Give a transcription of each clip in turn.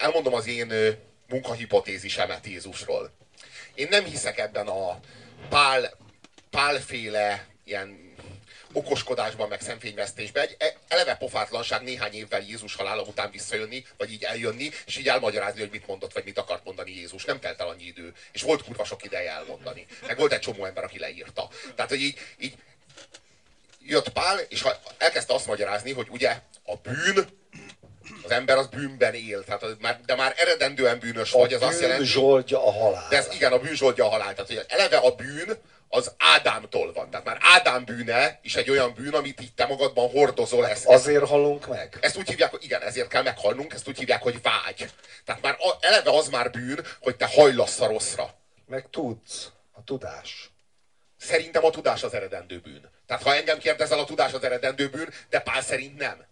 elmondom az én munkahipotézisemet Jézusról. Én nem hiszek ebben a pál, pálféle ilyen okoskodásban, meg szemfényvesztésben. Egy e- eleve pofátlanság néhány évvel Jézus halála után visszajönni, vagy így eljönni, és így elmagyarázni, hogy mit mondott, vagy mit akart mondani Jézus. Nem telt el annyi idő. És volt kurva sok ideje elmondani. Meg volt egy csomó ember, aki leírta. Tehát, hogy így, így jött Pál, és elkezdte azt magyarázni, hogy ugye a bűn, az ember az bűnben él, tehát az már, de már eredendően bűnös A vagy, az azt jelenti... zsoldja a halál. De ez igen, a bűn zsoldja a halál. Tehát hogy eleve a bűn az Ádámtól van. Tehát már Ádám bűne is egy olyan bűn, amit itt te magadban hordozol. Ezt, Azért halunk meg. ezt úgy hívják, hogy igen, ezért kell meghalnunk, ezt úgy hívják, hogy vágy. Tehát már a, eleve az már bűn, hogy te hajlasz a rosszra. Meg tudsz. A tudás. Szerintem a tudás az eredendő bűn. Tehát ha engem kérdezel, a tudás az eredendő bűn, de Pál szerint nem.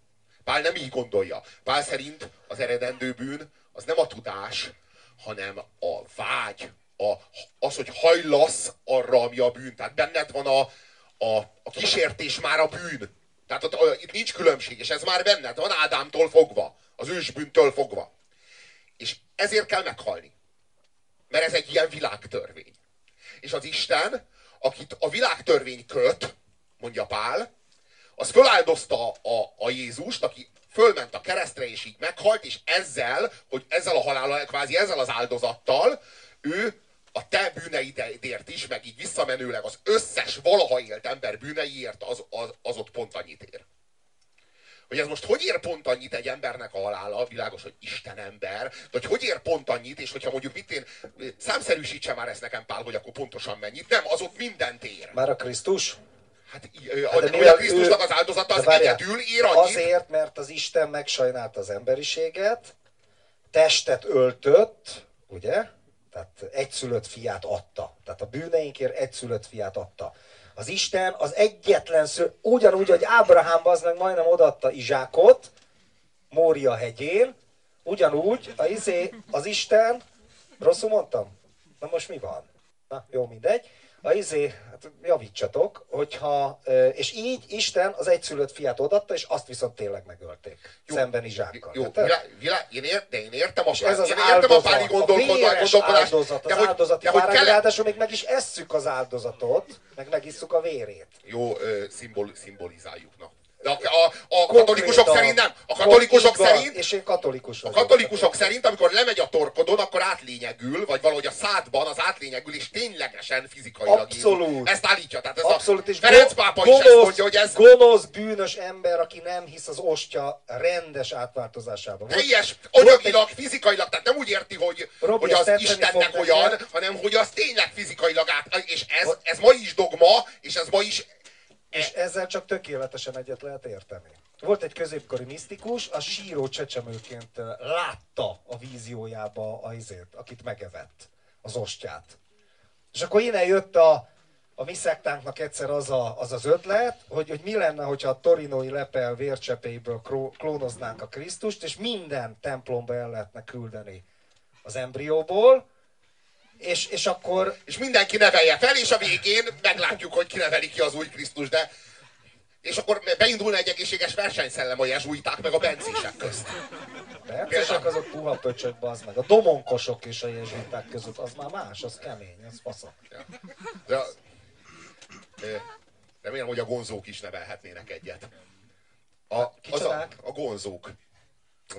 Pál nem így gondolja. Pál szerint az eredendő bűn az nem a tudás, hanem a vágy, a, az, hogy hajlasz arra, ami a bűn. Tehát benned van a, a, a kísértés már a bűn. Tehát ott, a, itt nincs különbség, és ez már benned van Ádámtól fogva, az ősbűntől fogva. És ezért kell meghalni. Mert ez egy ilyen világtörvény. És az Isten, akit a világtörvény köt, mondja Pál, az föláldozta a, a Jézust, aki fölment a keresztre, és így meghalt, és ezzel, hogy ezzel a halállal, kvázi ezzel az áldozattal, ő a te bűneidért is, meg így visszamenőleg az összes valaha élt ember bűneiért az, az, az ott pont annyit ér. Hogy ez most hogy ér pont annyit egy embernek a halála, világos, hogy Isten ember, de hogy hogy ér pont annyit, és hogyha mondjuk mit én, számszerűsítse már ezt nekem Pál, hogy akkor pontosan mennyit. Nem, az ott mindent ér. Már a Krisztus? Hát, Hát de hogy a Krisztusnak az áldozata az várjál, egyedül ér annyit. Azért, mert az Isten megsajnálta az emberiséget, testet öltött, ugye? Tehát egyszülött fiát adta. Tehát a bűneinkért egyszülött fiát adta. Az Isten az egyetlen szül, ugyanúgy, hogy Ábrahám az meg majdnem odaadta Izsákot, Mória hegyén, ugyanúgy a izé, az Isten, rosszul mondtam? Na most mi van? Na, jó, mindegy. A izé, hát javítsatok, hogyha, és így Isten az egyszülött fiát odatta, és azt viszont tényleg megölték. Jó, szemben Izsákkal. Jó, Tehát- vilá, vilá, én, ér, de én értem a, ez az én értem áldozat, a véres gondolkodást, áldozat, az de hogy, áldozati de hogy bárány, kell, ráadásul még meg is esszük az áldozatot, meg megisszuk a vérét. jó, szimbol, szimbolizáljuk. Na. De a, a, a katolikusok Konkrétan. szerint nem. A katolikusok van, szerint És én katolikus A katolikusok szerint, amikor lemegy a torkodon, akkor átlényegül, vagy valahogy a szádban az átlényegül, és ténylegesen fizikailag Abszolút. Jézus. Ezt állítja. Tehát ez Abszolút, a és Ferenc pápa is ezt gonosz, mondja, hogy ez gonosz, bűnös ember, aki nem hisz az ostya rendes átváltozásában. Teljes, anyagilag, fizikailag, tehát nem úgy érti, hogy, Robi, hogy az Istennek olyan, hanem hogy az tényleg fizikailag át, és ez, ez ma is dogma, és ez ma is És ezzel csak tökéletesen egyet lehet érteni. Volt egy középkori misztikus, a síró csecsemőként látta a víziójába a izét, akit megevett, az ostját. És akkor innen jött a, a mi szektánknak egyszer az, a, az az ötlet, hogy, hogy mi lenne, hogyha a torinói lepel vércsepéből klónoznánk a Krisztust, és minden templomba el lehetne küldeni az embrióból, és, és akkor és mindenki nevelje fel, és a végén meglátjuk, hogy ki neveli ki az új Krisztus, de és akkor beindulna egy egészséges versenyszellem a jezsuiták meg a bencések közt. Percesek azok puha pöcsök, bazd meg. A domonkosok és a jezsuiták között, az már más, az kemény, az fasza. De, ö, remélem, hogy a gonzók is nevelhetnének egyet. A, az a, a gonzók.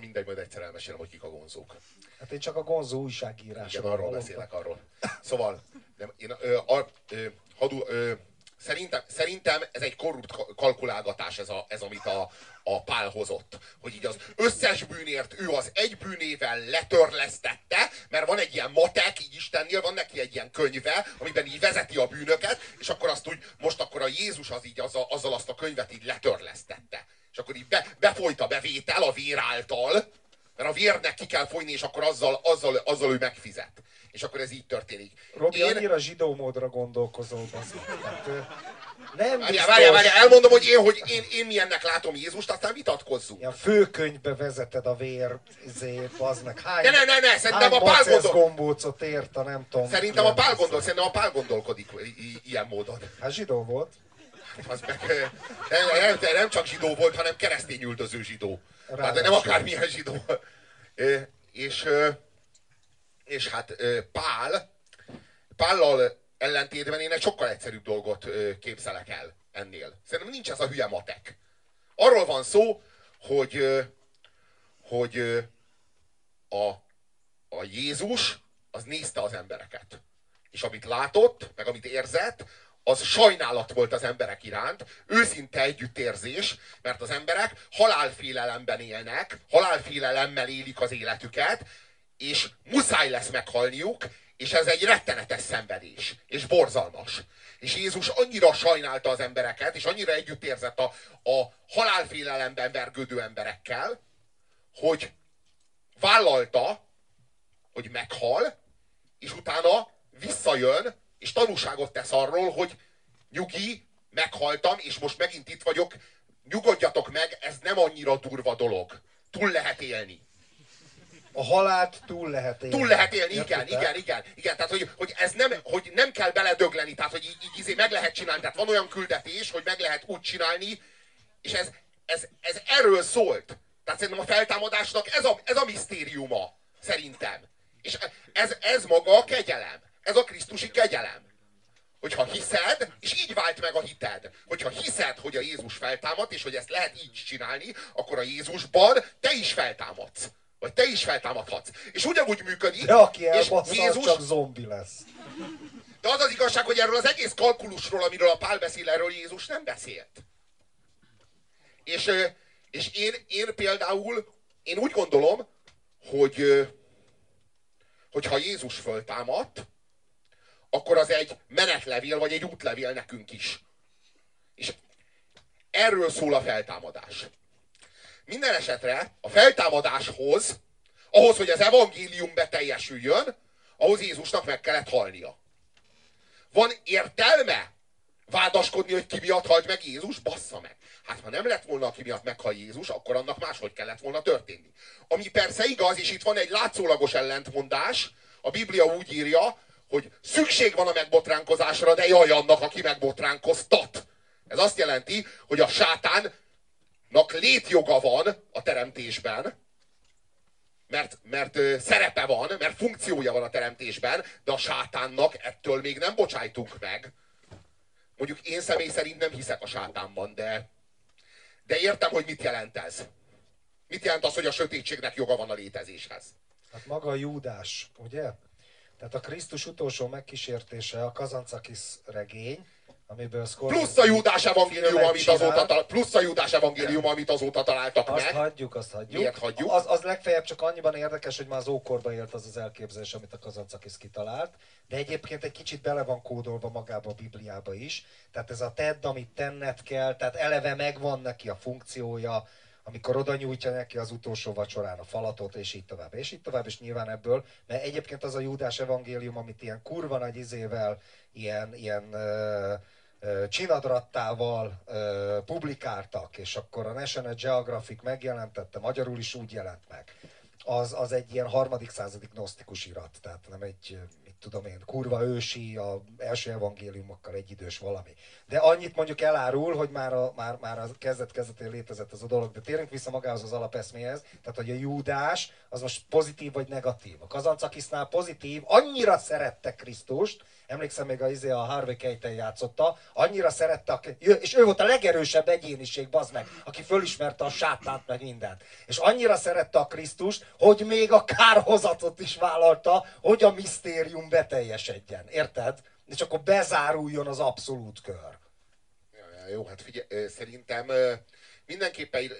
Mindegy, majd egyszer elmesélem, hogy kik a gonzók. Hát én csak a gonzó újságírásról Igen, arról beszélek, arról. Szóval, nem, én, ö, a, ö, hadu, ö, szerintem, szerintem ez egy korrupt ka- kalkulálgatás, ez, a, ez amit a, a Pál hozott. Hogy így az összes bűnért ő az egy bűnével letörlesztette, mert van egy ilyen matek, így Istennél van neki egy ilyen könyve, amiben így vezeti a bűnöket, és akkor azt úgy, most akkor a Jézus az így azzal, azzal azt a könyvet így letörlesztette. És akkor így be, befolyt a bevétel a vér által, mert a vérnek ki kell folyni, és akkor azzal, azzal, azzal ő megfizet. És akkor ez így történik. Robi, Én, annyira zsidó módra gondolkozol. Hát, nem várjál, várjál, várjál, elmondom, hogy én, hogy én, én milyennek látom Jézust, aztán vitatkozzunk. ilyen főkönyvbe vezeted a vér, izé, bazd meg. Hány, Ne, ne, ne, ne, szerintem hány a Pál gondol... gombócot ért a nem tudom. Szerintem a Pál gondol, szerintem a Pál gondolkodik ilyen módon. Hát zsidó volt. Az meg, nem, nem, nem csak zsidó volt, hanem keresztény üldöző zsidó. Tehát nem Ráadásul. akármilyen zsidó. Ö, És, és hát Pál, Pállal ellentétben én egy sokkal egyszerűbb dolgot képzelek el ennél. Szerintem nincs ez a hülye matek. Arról van szó, hogy, hogy a, a Jézus az nézte az embereket. És amit látott, meg amit érzett, az sajnálat volt az emberek iránt, őszinte együttérzés, mert az emberek halálfélelemben élnek, halálfélelemmel élik az életüket, és muszáj lesz meghalniuk, és ez egy rettenetes szenvedés, és borzalmas. És Jézus annyira sajnálta az embereket, és annyira együttérzett a, a halálfélelemben vergődő emberekkel, hogy vállalta, hogy meghal, és utána visszajön, és tanúságot tesz arról, hogy nyugi, meghaltam, és most megint itt vagyok, nyugodjatok meg, ez nem annyira durva dolog. Túl lehet élni. A halált túl lehet élni. Túl lehet élni, igen, igen, igen, igen. Tehát, hogy, hogy ez nem, hogy nem kell beledögleni, tehát, hogy így, így izé meg lehet csinálni. Tehát van olyan küldetés, hogy meg lehet úgy csinálni, és ez, ez, ez erről szólt. Tehát szerintem a feltámadásnak ez a, ez a misztériuma, szerintem. És ez, ez maga a kegyelem. Ez a Krisztusi kegyelem. Hogyha hiszed, és így vált meg a hited, hogyha hiszed, hogy a Jézus feltámad, és hogy ezt lehet így csinálni, akkor a Jézusban te is feltámadsz. Vagy te is feltámadhatsz. És ugyanúgy működik. De aki elbassza, Jézus... csak zombi lesz. De az az igazság, hogy erről az egész kalkulusról, amiről a Pál beszél, erről Jézus nem beszélt. És, és én, én például, én úgy gondolom, hogy hogyha Jézus föltámadt, akkor az egy menetlevél, vagy egy útlevél nekünk is. És erről szól a feltámadás. Minden esetre a feltámadáshoz, ahhoz, hogy az evangélium beteljesüljön, ahhoz Jézusnak meg kellett halnia. Van értelme vádaskodni, hogy ki miatt halt meg Jézus? Bassza meg. Hát ha nem lett volna, aki miatt meghal Jézus, akkor annak máshogy kellett volna történni. Ami persze igaz, és itt van egy látszólagos ellentmondás, a Biblia úgy írja, hogy szükség van a megbotránkozásra, de jaj annak, aki megbotránkoztat. Ez azt jelenti, hogy a sátánnak létjoga van a teremtésben, mert, mert szerepe van, mert funkciója van a teremtésben, de a sátánnak ettől még nem bocsájtunk meg. Mondjuk én személy szerint nem hiszek a sátánban, de, de értem, hogy mit jelent ez. Mit jelent az, hogy a sötétségnek joga van a létezéshez? Hát maga a Júdás, ugye? Tehát a Krisztus utolsó megkísértése a Kazancakis regény, amiből Scorsese plusz a Júdás evangélium, amit azóta, plusz a Júdás evangélium, amit azóta találtak azt meg. Azt hagyjuk, azt hagyjuk. Miért hagyjuk? Az, az legfeljebb csak annyiban érdekes, hogy már az ókorban élt az az elképzelés, amit a Kazancakis kitalált, de egyébként egy kicsit bele van kódolva magába a Bibliába is. Tehát ez a tedd, amit tenned kell, tehát eleve megvan neki a funkciója, amikor oda nyújtja neki az utolsó vacsorán a falatot, és így tovább, és így tovább, és nyilván ebből, mert egyébként az a Júdás evangélium, amit ilyen kurva nagy izével, ilyen, ilyen uh, csinadrattával uh, publikáltak, és akkor a National Geographic megjelentette, magyarul is úgy jelent meg. Az, az egy ilyen harmadik századik gnosztikus irat, tehát nem egy tudom én, kurva ősi, a első evangéliumokkal egyidős valami. De annyit mondjuk elárul, hogy már a, már, már a kezdet-kezdetén létezett ez a dolog, de térjünk vissza magához az alapeszméhez, tehát hogy a Júdás az most pozitív vagy negatív. A Kazancakisznál pozitív, annyira szerette Krisztust, emlékszem még a, izé, a Harvey Keitel játszotta, annyira szerette, és ő volt a legerősebb egyéniség, bazd meg, aki fölismerte a sátánt meg mindent. És annyira szerette a Krisztust, hogy még a kárhozatot is vállalta, hogy a misztérium beteljesedjen. Érted? És akkor bezáruljon az abszolút kör. Jó, hát figyelj, szerintem mindenképpen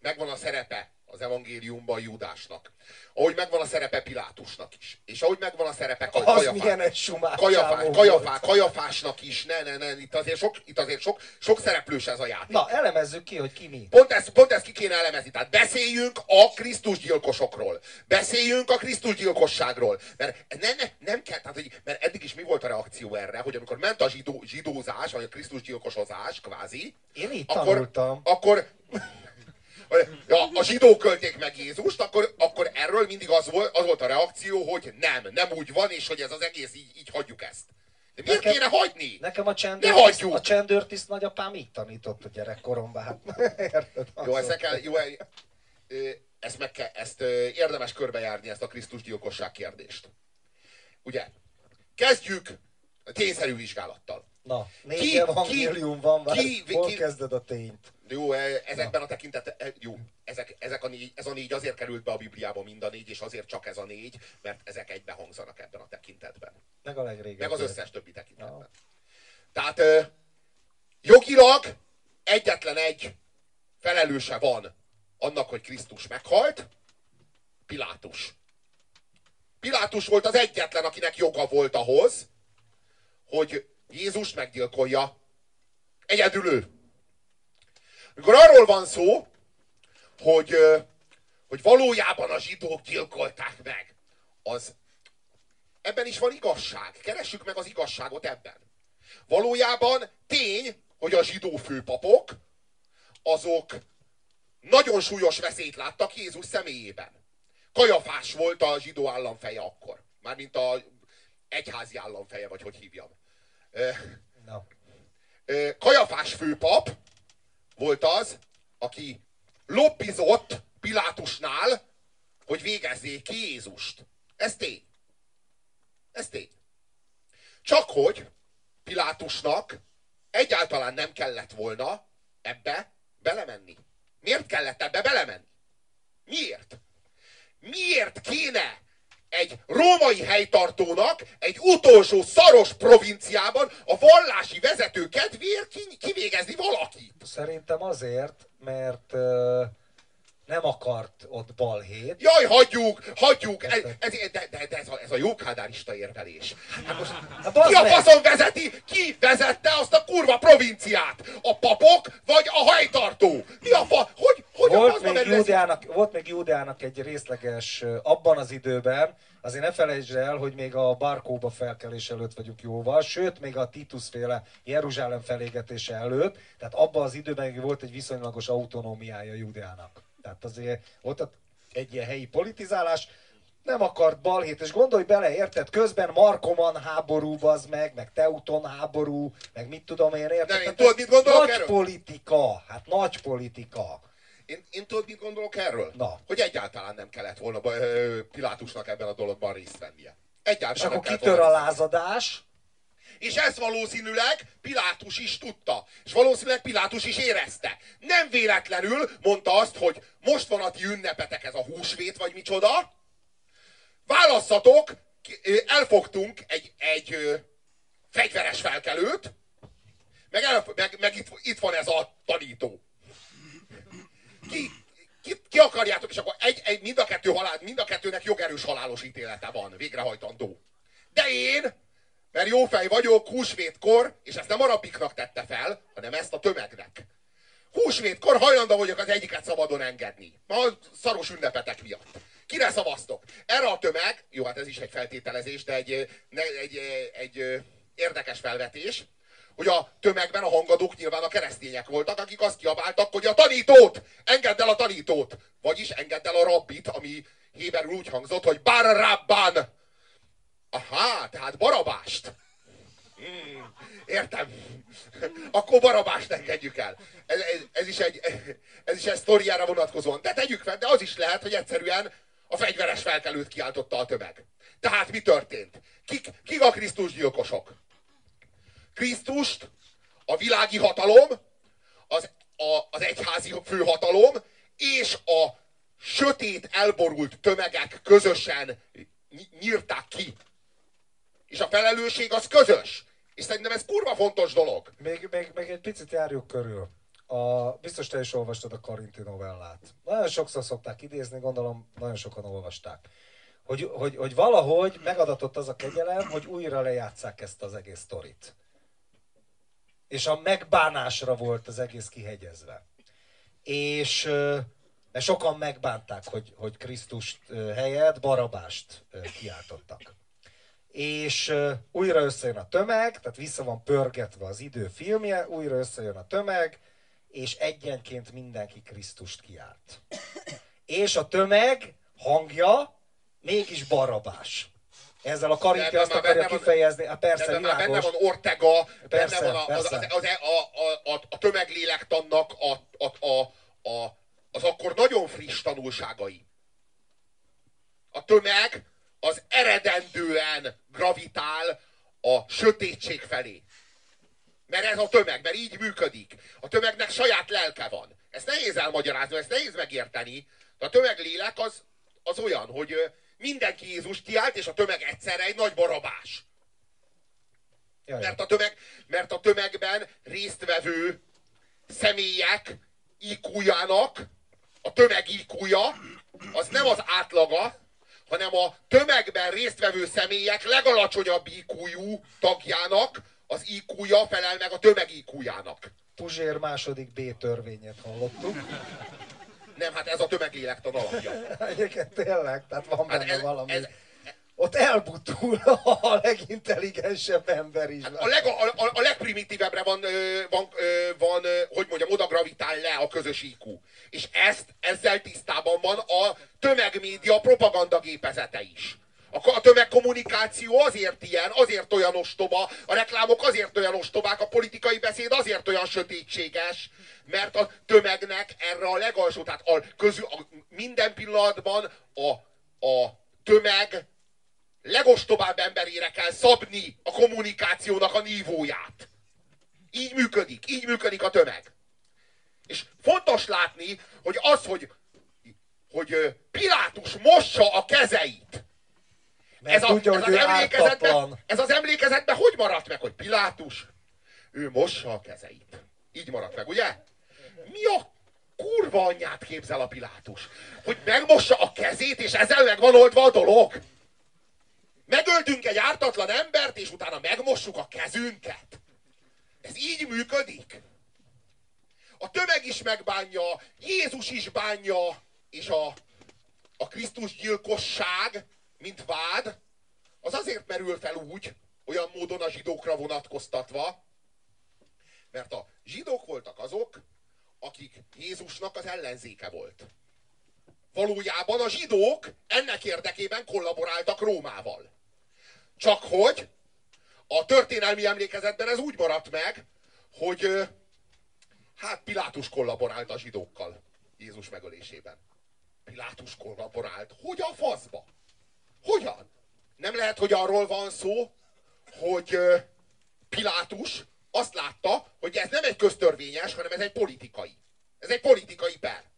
megvan a szerepe az evangéliumban Júdásnak. Ahogy megvan a szerepe Pilátusnak is. És ahogy megvan a szerepe Kaj, az Kajafá, milyen egy Kajafá, Kajafá, Kajafásnak is. Ne, ne, ne, itt azért sok, itt azért sok, sok szereplős ez a játék. Na, elemezzük ki, hogy ki mi. Pont ezt, pont ezt ki kéne elemezni. Tehát beszéljünk a Krisztus gyilkosokról. Beszéljünk a Krisztus gyilkosságról. Mert ne, ne, nem kell, tehát, hogy, mert eddig is mi volt a reakció erre, hogy amikor ment a zsidó, zsidózás, vagy a Krisztus gyilkosozás, kvázi. Én így akkor, tanultam. Akkor, ja, a zsidók költék meg Jézust, akkor, akkor erről mindig az volt, az volt a reakció, hogy nem, nem úgy van, és hogy ez az egész így, így hagyjuk ezt. De miért nekem, kéne hagyni? Nekem a csendőrtiszt, a csendőrtiszt nagyapám így tanított a gyerekkoromban. Hát, érted? Jó, ezzel kell, jó, ezt, meg kell, ezt érdemes körbejárni, ezt a Krisztus gyilkosság kérdést. Ugye, kezdjük tényszerű vizsgálattal. Na, négy ki, evangélium ki, van, ki, hol ki, kezded a tényt? Jó, e, ezekben a tekintetben, e, jó, ezek, ezek a négy, ez a négy azért került be a Bibliába mind a négy, és azért csak ez a négy, mert ezek egybehangzanak ebben a tekintetben. Meg a legrégebbi. Meg az összes többi tekintetben. Na. Tehát jogilag egyetlen egy felelőse van annak, hogy Krisztus meghalt, Pilátus. Pilátus volt az egyetlen, akinek joga volt ahhoz, hogy Jézust meggyilkolja. Egyedül ő. Mikor arról van szó, hogy, hogy valójában a zsidók gyilkolták meg, az ebben is van igazság. Keressük meg az igazságot ebben. Valójában tény, hogy a zsidó főpapok azok nagyon súlyos veszélyt láttak Jézus személyében. Kajafás volt a zsidó államfeje akkor. Mármint a egyházi államfeje, vagy hogy hívjam. No. Kajafás főpap volt az, aki loppizott Pilátusnál, hogy végezzék ki Jézust. Ez tény. Ez tény. Csak hogy Pilátusnak egyáltalán nem kellett volna ebbe belemenni. Miért kellett ebbe belemenni? Miért? Miért kéne egy római helytartónak egy utolsó szaros provinciában a vallási vezető kedvéért kivégezni valakit? Szerintem azért, mert nem akart ott balhét. Jaj, hagyjuk, hagyjuk! Ez, ez, de, de, de ez, a, ez a jókádárista érvelés. Hát most, hát ki a faszon vezeti? Ki vezette azt a kurva provinciát? A papok vagy a hajtartó? Mi a fa? Hogy, hogy volt, a még Júdeának, volt még Júdeának egy részleges abban az időben, azért ne felejtsd el, hogy még a Barkóba felkelés előtt vagyunk jóval, sőt, még a Titus féle Jeruzsálem felégetése előtt, tehát abban az időben volt egy viszonylagos autonómiája Júdeának. Tehát azért ott egy ilyen helyi politizálás, nem akart balhét, és gondolj bele, érted, közben Markoman háború az meg, meg Teuton háború, meg mit tudom én, érted? Nem, én tudod, mit gondolok nagy erről? politika, hát nagy politika. Én, én tudod, mit gondolok erről? Na. Hogy egyáltalán nem kellett volna Pilátusnak ebben a dologban részt vennie. Egyáltalán és akkor kitör a lázadás, és ezt valószínűleg Pilátus is tudta. És valószínűleg Pilátus is érezte. Nem véletlenül mondta azt, hogy most van a ti ünnepetek, ez a húsvét, vagy micsoda. Válasszatok, elfogtunk egy, egy fegyveres felkelőt, meg, el, meg, meg itt, itt van ez a tanító. Ki, ki, ki akarjátok, és akkor egy, egy, mind, a kettő halál, mind a kettőnek jogerős halálos ítélete van, végrehajtandó. De én mert jó fej vagyok, húsvétkor, és ezt nem arabiknak tette fel, hanem ezt a tömegnek. Húsvétkor hajlandó vagyok az egyiket szabadon engedni. Ma a szaros ünnepetek miatt. Kire szavaztok? Erre a tömeg, jó, hát ez is egy feltételezés, de egy, egy, egy, egy érdekes felvetés, hogy a tömegben a hangadók nyilván a keresztények voltak, akik azt kiabáltak, hogy a tanítót! Engedd el a tanítót! Vagyis engedd el a rabbit, ami héberül úgy hangzott, hogy bar rabban! Aha, tehát barabást. Értem. Akkor barabást engedjük el. Ez, ez, ez, is egy, ez is egy sztoriára vonatkozóan. De tegyük fel, de az is lehet, hogy egyszerűen a fegyveres felkelőt kiáltotta a tömeg. Tehát mi történt? Kik, kik a Krisztus gyilkosok? Krisztust, a világi hatalom, az, a, az egyházi főhatalom, és a sötét, elborult tömegek közösen nyírták ki és a felelősség az közös. És szerintem ez kurva fontos dolog. Még, még, még egy picit járjuk körül. A, biztos te is olvastad a Karinti novellát. Nagyon sokszor szokták idézni, gondolom nagyon sokan olvasták. Hogy, hogy, hogy valahogy megadatott az a kegyelem, hogy újra lejátszák ezt az egész sztorit. És a megbánásra volt az egész kihegyezve. És mert sokan megbánták, hogy, hogy Krisztus helyett Barabást kiáltottak és újra összejön a tömeg, tehát vissza van pörgetve az idő filmje, újra összejön a tömeg, és egyenként mindenki Krisztust kiált. És a tömeg hangja mégis barabás. Ezzel a Karinti azt akarja van, kifejezni, a persze, de világos. Benne van Ortega, persze, benne van a, az, az, az, a, a, a, a tömeglélektannak a, a, a, a az akkor nagyon friss tanulságai. A tömeg az eredendően gravitál a sötétség felé. Mert ez a tömeg, mert így működik. A tömegnek saját lelke van. Ezt nehéz elmagyarázni, ezt nehéz megérteni. De a tömeglélek az, az olyan, hogy mindenki Jézus kiállt, és a tömeg egyszerre egy nagy barabás. Mert a, tömeg, mert a tömegben résztvevő személyek IQ-jának, a tömeg iq az nem az átlaga, hanem a tömegben résztvevő személyek legalacsonyabb IQ-jú tagjának az IQ-ja felel meg a tömeg IQ-jának. Puzsér második B törvényét hallottuk. Nem, hát ez a tömeglélektan alapja. Egyébként tényleg, tehát van hát benne ez, valami. Ez, ott elbutul a legintelligensebb ember is. Hát a, leg, a, a, a legprimitívebbre van, van, van, hogy mondjam, oda gravitál le a közös IQ. És ezt, ezzel tisztában van a tömegmédia propaganda gépezete is. A, a tömegkommunikáció azért ilyen, azért olyan ostoba, a reklámok azért olyan ostobák, a politikai beszéd azért olyan sötétséges, mert a tömegnek erre a legalsó, tehát a, közül, a, minden pillanatban a, a tömeg legostobább emberére kell szabni a kommunikációnak a nívóját. Így működik, így működik a tömeg. És fontos látni, hogy az, hogy, hogy Pilátus mossa a kezeit, ez, a, tudja, ez, az emlékezetben, ez az emlékezetben hogy maradt meg, hogy Pilátus, ő mossa a kezeit. Így maradt meg, ugye? Mi a kurva anyját képzel a Pilátus? Hogy megmossa a kezét, és ezzel meg van oldva a dolog? Megöltünk egy ártatlan embert, és utána megmossuk a kezünket. Ez így működik. A tömeg is megbánja, Jézus is bánja, és a, a Krisztus gyilkosság, mint vád, az azért merül fel úgy, olyan módon a zsidókra vonatkoztatva, mert a zsidók voltak azok, akik Jézusnak az ellenzéke volt. Valójában a zsidók ennek érdekében kollaboráltak Rómával. Csak hogy a történelmi emlékezetben ez úgy maradt meg, hogy hát Pilátus kollaborált a zsidókkal Jézus megölésében. Pilátus kollaborált. Hogy a faszba? Hogyan? Nem lehet, hogy arról van szó, hogy Pilátus azt látta, hogy ez nem egy köztörvényes, hanem ez egy politikai. Ez egy politikai per.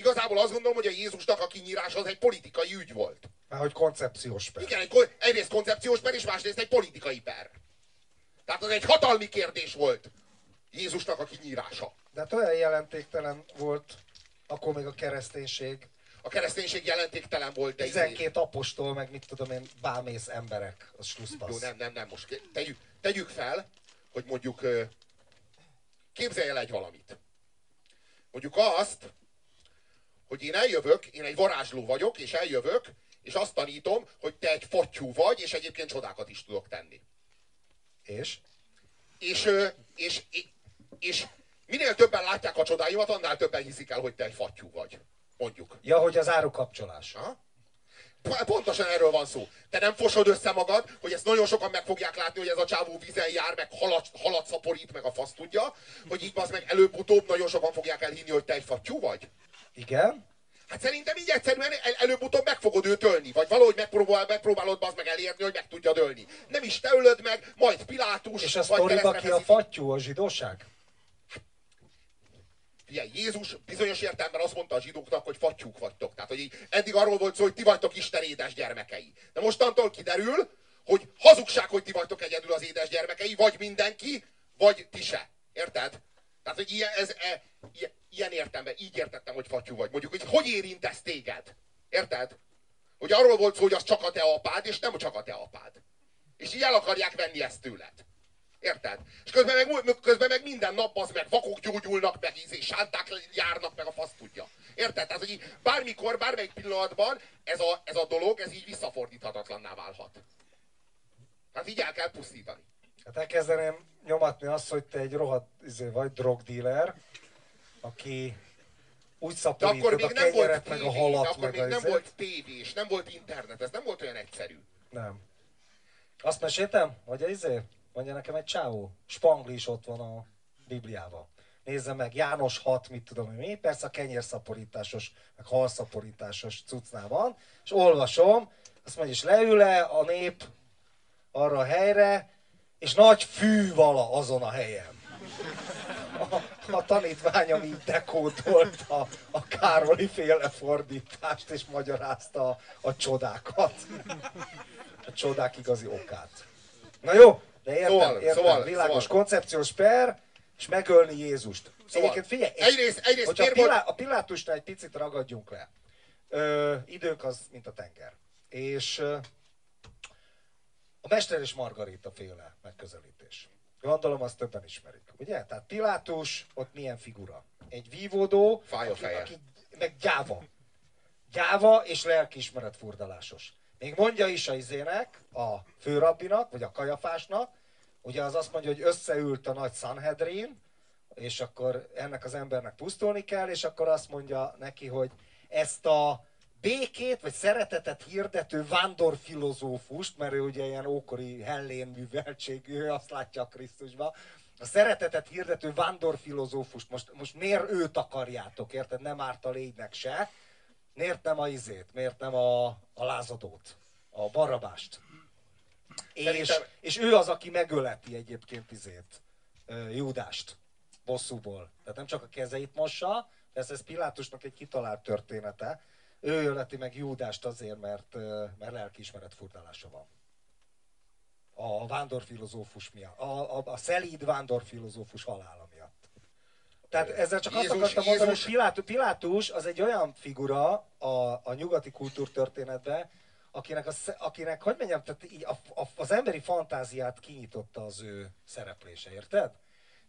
Igazából azt gondolom, hogy a Jézusnak a kinyírás az egy politikai ügy volt. Már hogy koncepciós per. Igen, egy, egyrészt koncepciós per, és másrészt egy politikai per. Tehát az egy hatalmi kérdés volt Jézusnak a kinyírása. De hát olyan jelentéktelen volt akkor még a kereszténység. A kereszténység jelentéktelen volt. De 12 izé... apostol, meg mit tudom én, bámész emberek, az slusszpassz. Jó, nem, nem, nem, most tegyük, tegyük fel, hogy mondjuk képzelj el egy valamit. Mondjuk azt, hogy én eljövök, én egy varázsló vagyok, és eljövök, és azt tanítom, hogy te egy fattyú vagy, és egyébként csodákat is tudok tenni. És? És, és, és, és minél többen látják a csodáimat, annál többen hiszik el, hogy te egy fattyú vagy. Mondjuk. Ja, hogy az árukapcsolás. Ha? Pontosan erről van szó. Te nem fosod össze magad, hogy ezt nagyon sokan meg fogják látni, hogy ez a csávó vízen jár, meg halat, halat szaporít, meg a fasz tudja, hogy így az meg előbb-utóbb nagyon sokan fogják elhinni, hogy te egy fattyú vagy. Igen. Hát szerintem így egyszerűen el, előbb-utóbb meg fogod őt ölni, vagy valahogy megpróbál, megpróbálod az meg elérni, hogy meg tudja dölni. Nem is te ölöd meg, majd Pilátus, És a sztoriba ki a fattyú, a zsidóság? Ugye, Jézus bizonyos értelemben azt mondta a zsidóknak, hogy fattyúk vagytok. Tehát, hogy eddig arról volt szó, hogy ti vagytok Isten édes gyermekei. De mostantól kiderül, hogy hazugság, hogy ti vagytok egyedül az édes gyermekei, vagy mindenki, vagy ti se. Érted? Tehát, hogy ilyen, ez, e, ilyen, ilyen értemben, így értettem, hogy fattyú vagy. Mondjuk, hogy hogy érint ez téged? Érted? Hogy arról volt szó, hogy az csak a te apád, és nem csak a te apád. És így el akarják venni ezt tőled. Érted? És közben meg, közben meg minden nap az meg vakok gyógyulnak, meg ízé, sánták járnak, meg a fasz tudja. Érted? Tehát, hogy bármikor, bármelyik pillanatban ez a, ez a dolog, ez így visszafordíthatatlanná válhat. Tehát így el kell pusztítani. Hát elkezdeném nyomatni azt, hogy te egy rohadt izé, vagy drogdíler, aki úgy szaporítod a kenyeret, meg a halat, akkor meg még nem izé. volt tévés, nem volt internet, ez nem volt olyan egyszerű. Nem. Azt meséltem, hogy izé, mondja nekem egy csávó, Spangli is ott van a Bibliában. nézze meg, János 6, mit tudom mi, persze a kenyérszaporításos, meg halszaporításos cuccnál van, és olvasom, azt mondja, és leül-e a nép arra a helyre, és nagy fű vala azon a helyen. A, tanítványom így dekódolta a Károli féle fordítást, és magyarázta a, a csodákat. A csodák igazi okát. Na jó, de értem, Szóval, értem, szóval, világos szóval. koncepciós per, és megölni Jézust. Szóval, Egyébként figyelj, egyrészt- egyrészt hogyha a, Pilá, a Pilátusnál egy picit ragadjunk le. Ö, időnk az, mint a tenger. És ö, a Mester és Margarita féle megközelítés. Gondolom, azt többen ismerik. Ugye? Tehát Pilátus, ott milyen figura? Egy vívódó, Fáj a aki, feje. aki, meg gyáva. Gyáva és lelkiismeret furdalásos. Még mondja is a izének, a főrabbinak, vagy a kajafásnak, ugye az azt mondja, hogy összeült a nagy Sanhedrin, és akkor ennek az embernek pusztulni kell, és akkor azt mondja neki, hogy ezt a békét, vagy szeretetet hirdető vándorfilozófust, mert ő ugye ilyen ókori hellén műveltségű, ő azt látja a Krisztusba, a szeretetet hirdető vándorfilozófust, most, most miért őt akarjátok, érted? Nem árt a lénynek se. Miért nem a izét? Miért nem a, a lázadót? A barabást? És, Szerintem- és ő az, aki megöleti egyébként izét, Júdást bosszúból. Tehát nem csak a kezeit mossa, ez, ez Pilátusnak egy kitalált története. Ő öleti meg Júdást azért, mert, mert lelkiismeret furdalása van. A vándorfilozófus miatt. A, a, a szelíd vándorfilozófus halála miatt. Tehát ezzel csak Jézus- azt akartam mondani, Jézus- hogy Pilátus, Pilátus az egy olyan figura a, a nyugati kultúrtörténetben, akinek, a, akinek, hogy mondjam, tehát így a, a, az emberi fantáziát kinyitotta az ő szereplése, érted?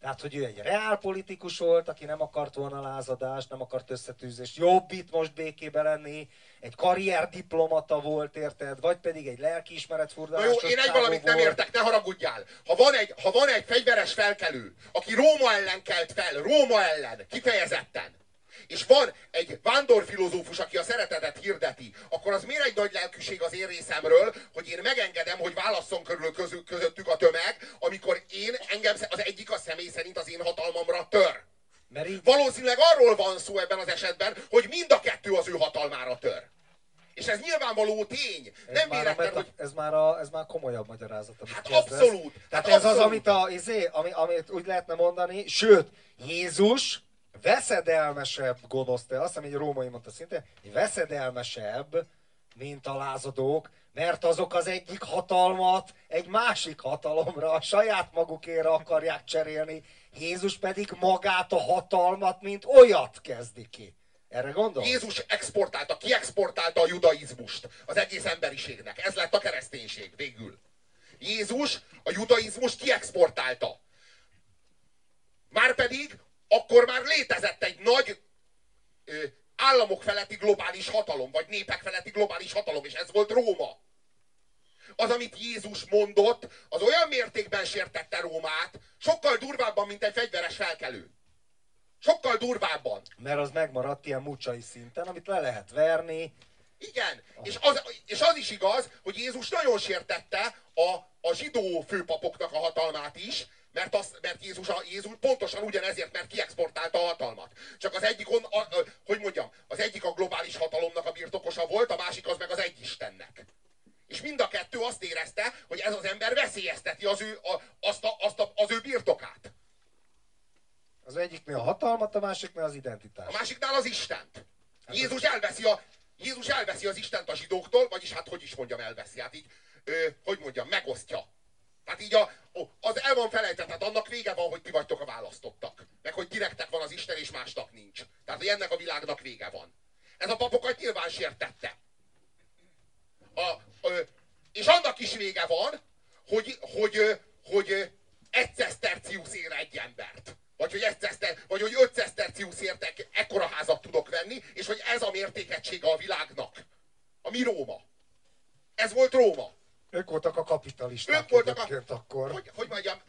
Tehát, hogy ő egy reálpolitikus volt, aki nem akart volna lázadást, nem akart összetűzést, jobb itt most békébe lenni, egy karrierdiplomata volt, érted? Vagy pedig egy Na lelkiismeretfurdalásos jó, én egy valamit nem volt. értek, ne haragudjál. Ha van, egy, ha van egy fegyveres felkelő, aki Róma ellen kelt fel, Róma ellen, kifejezetten, és van egy vándorfilozófus, aki a szeretetet hirdeti, akkor az miért egy nagy lelkűség az én részemről, hogy én megengedem, hogy válasszon körül közö- közöttük a tömeg, amikor én engem az egyik a személy szerint az én hatalmamra tör. Mert így, Valószínűleg arról van szó ebben az esetben, hogy mind a kettő az ő hatalmára tör. És ez nyilvánvaló tény. Ez Nem véletlen, meta, hogy ez, már a, ez már komolyabb magyarázat, amit Hát kezdesz. abszolút, Tehát hát ez az, abszolút. amit, a, izé, ami, amit úgy lehetne mondani, sőt, Jézus veszedelmesebb gonosz, azt hiszem, egy római mondta szintén, veszedelmesebb, mint a lázadók, mert azok az egyik hatalmat egy másik hatalomra, a saját magukére akarják cserélni, Jézus pedig magát a hatalmat, mint olyat kezdi ki. Erre gondol? Jézus exportálta, kiexportálta a judaizmust az egész emberiségnek. Ez lett a kereszténység végül. Jézus a judaizmust kiexportálta. Márpedig akkor már létezett egy nagy ö, államok feletti globális hatalom, vagy népek feletti globális hatalom, és ez volt Róma. Az, amit Jézus mondott, az olyan mértékben sértette Rómát, sokkal durvábban, mint egy fegyveres felkelő. Sokkal durvábban. Mert az megmaradt ilyen mucsai szinten, amit le lehet verni, Igen, és az, és az is igaz, hogy Jézus nagyon sértette a, a zsidó főpapoknak a hatalmát is, mert, az, mert Jézus, a, Jézus pontosan ugyanezért, mert kiexportálta a hatalmat. Csak az egyik, on, a, a, hogy mondjam, az egyik a globális hatalomnak a birtokosa volt, a másik az meg az egyistennek. És mind a kettő azt érezte, hogy ez az ember veszélyezteti az ő, a, azt, a, azt a, az ő birtokát. Az egyiknél a hatalmat, a másiknél az A identitás. másiknál az Istent. Jézus elveszi, a, Jézus elveszi az Istent a zsidóktól, vagyis hát hogy is mondjam, elveszi. Hát így, ö, hogy mondjam, megosztja. Tehát így a, az el van felejtett, tehát annak vége van, hogy ti vagytok a választottak. Meg hogy kirektek van az Isten, és másnak nincs. Tehát, hogy ennek a világnak vége van. Ez a papokat nyilván sértette. A, ö, és annak is vége van, hogy, hogy, ö, hogy ö, egy szeszterciusz ér egy embert. Vagy hogy, egy vagy hogy öt szeszterciuszért ek- ekkora házat tudok venni, és hogy ez a mértékegysége a világnak. A mi Róma. Ez volt Róma. Ők voltak a kapitalisták Ők voltak a... akkor. Hogy, hogy mondjam,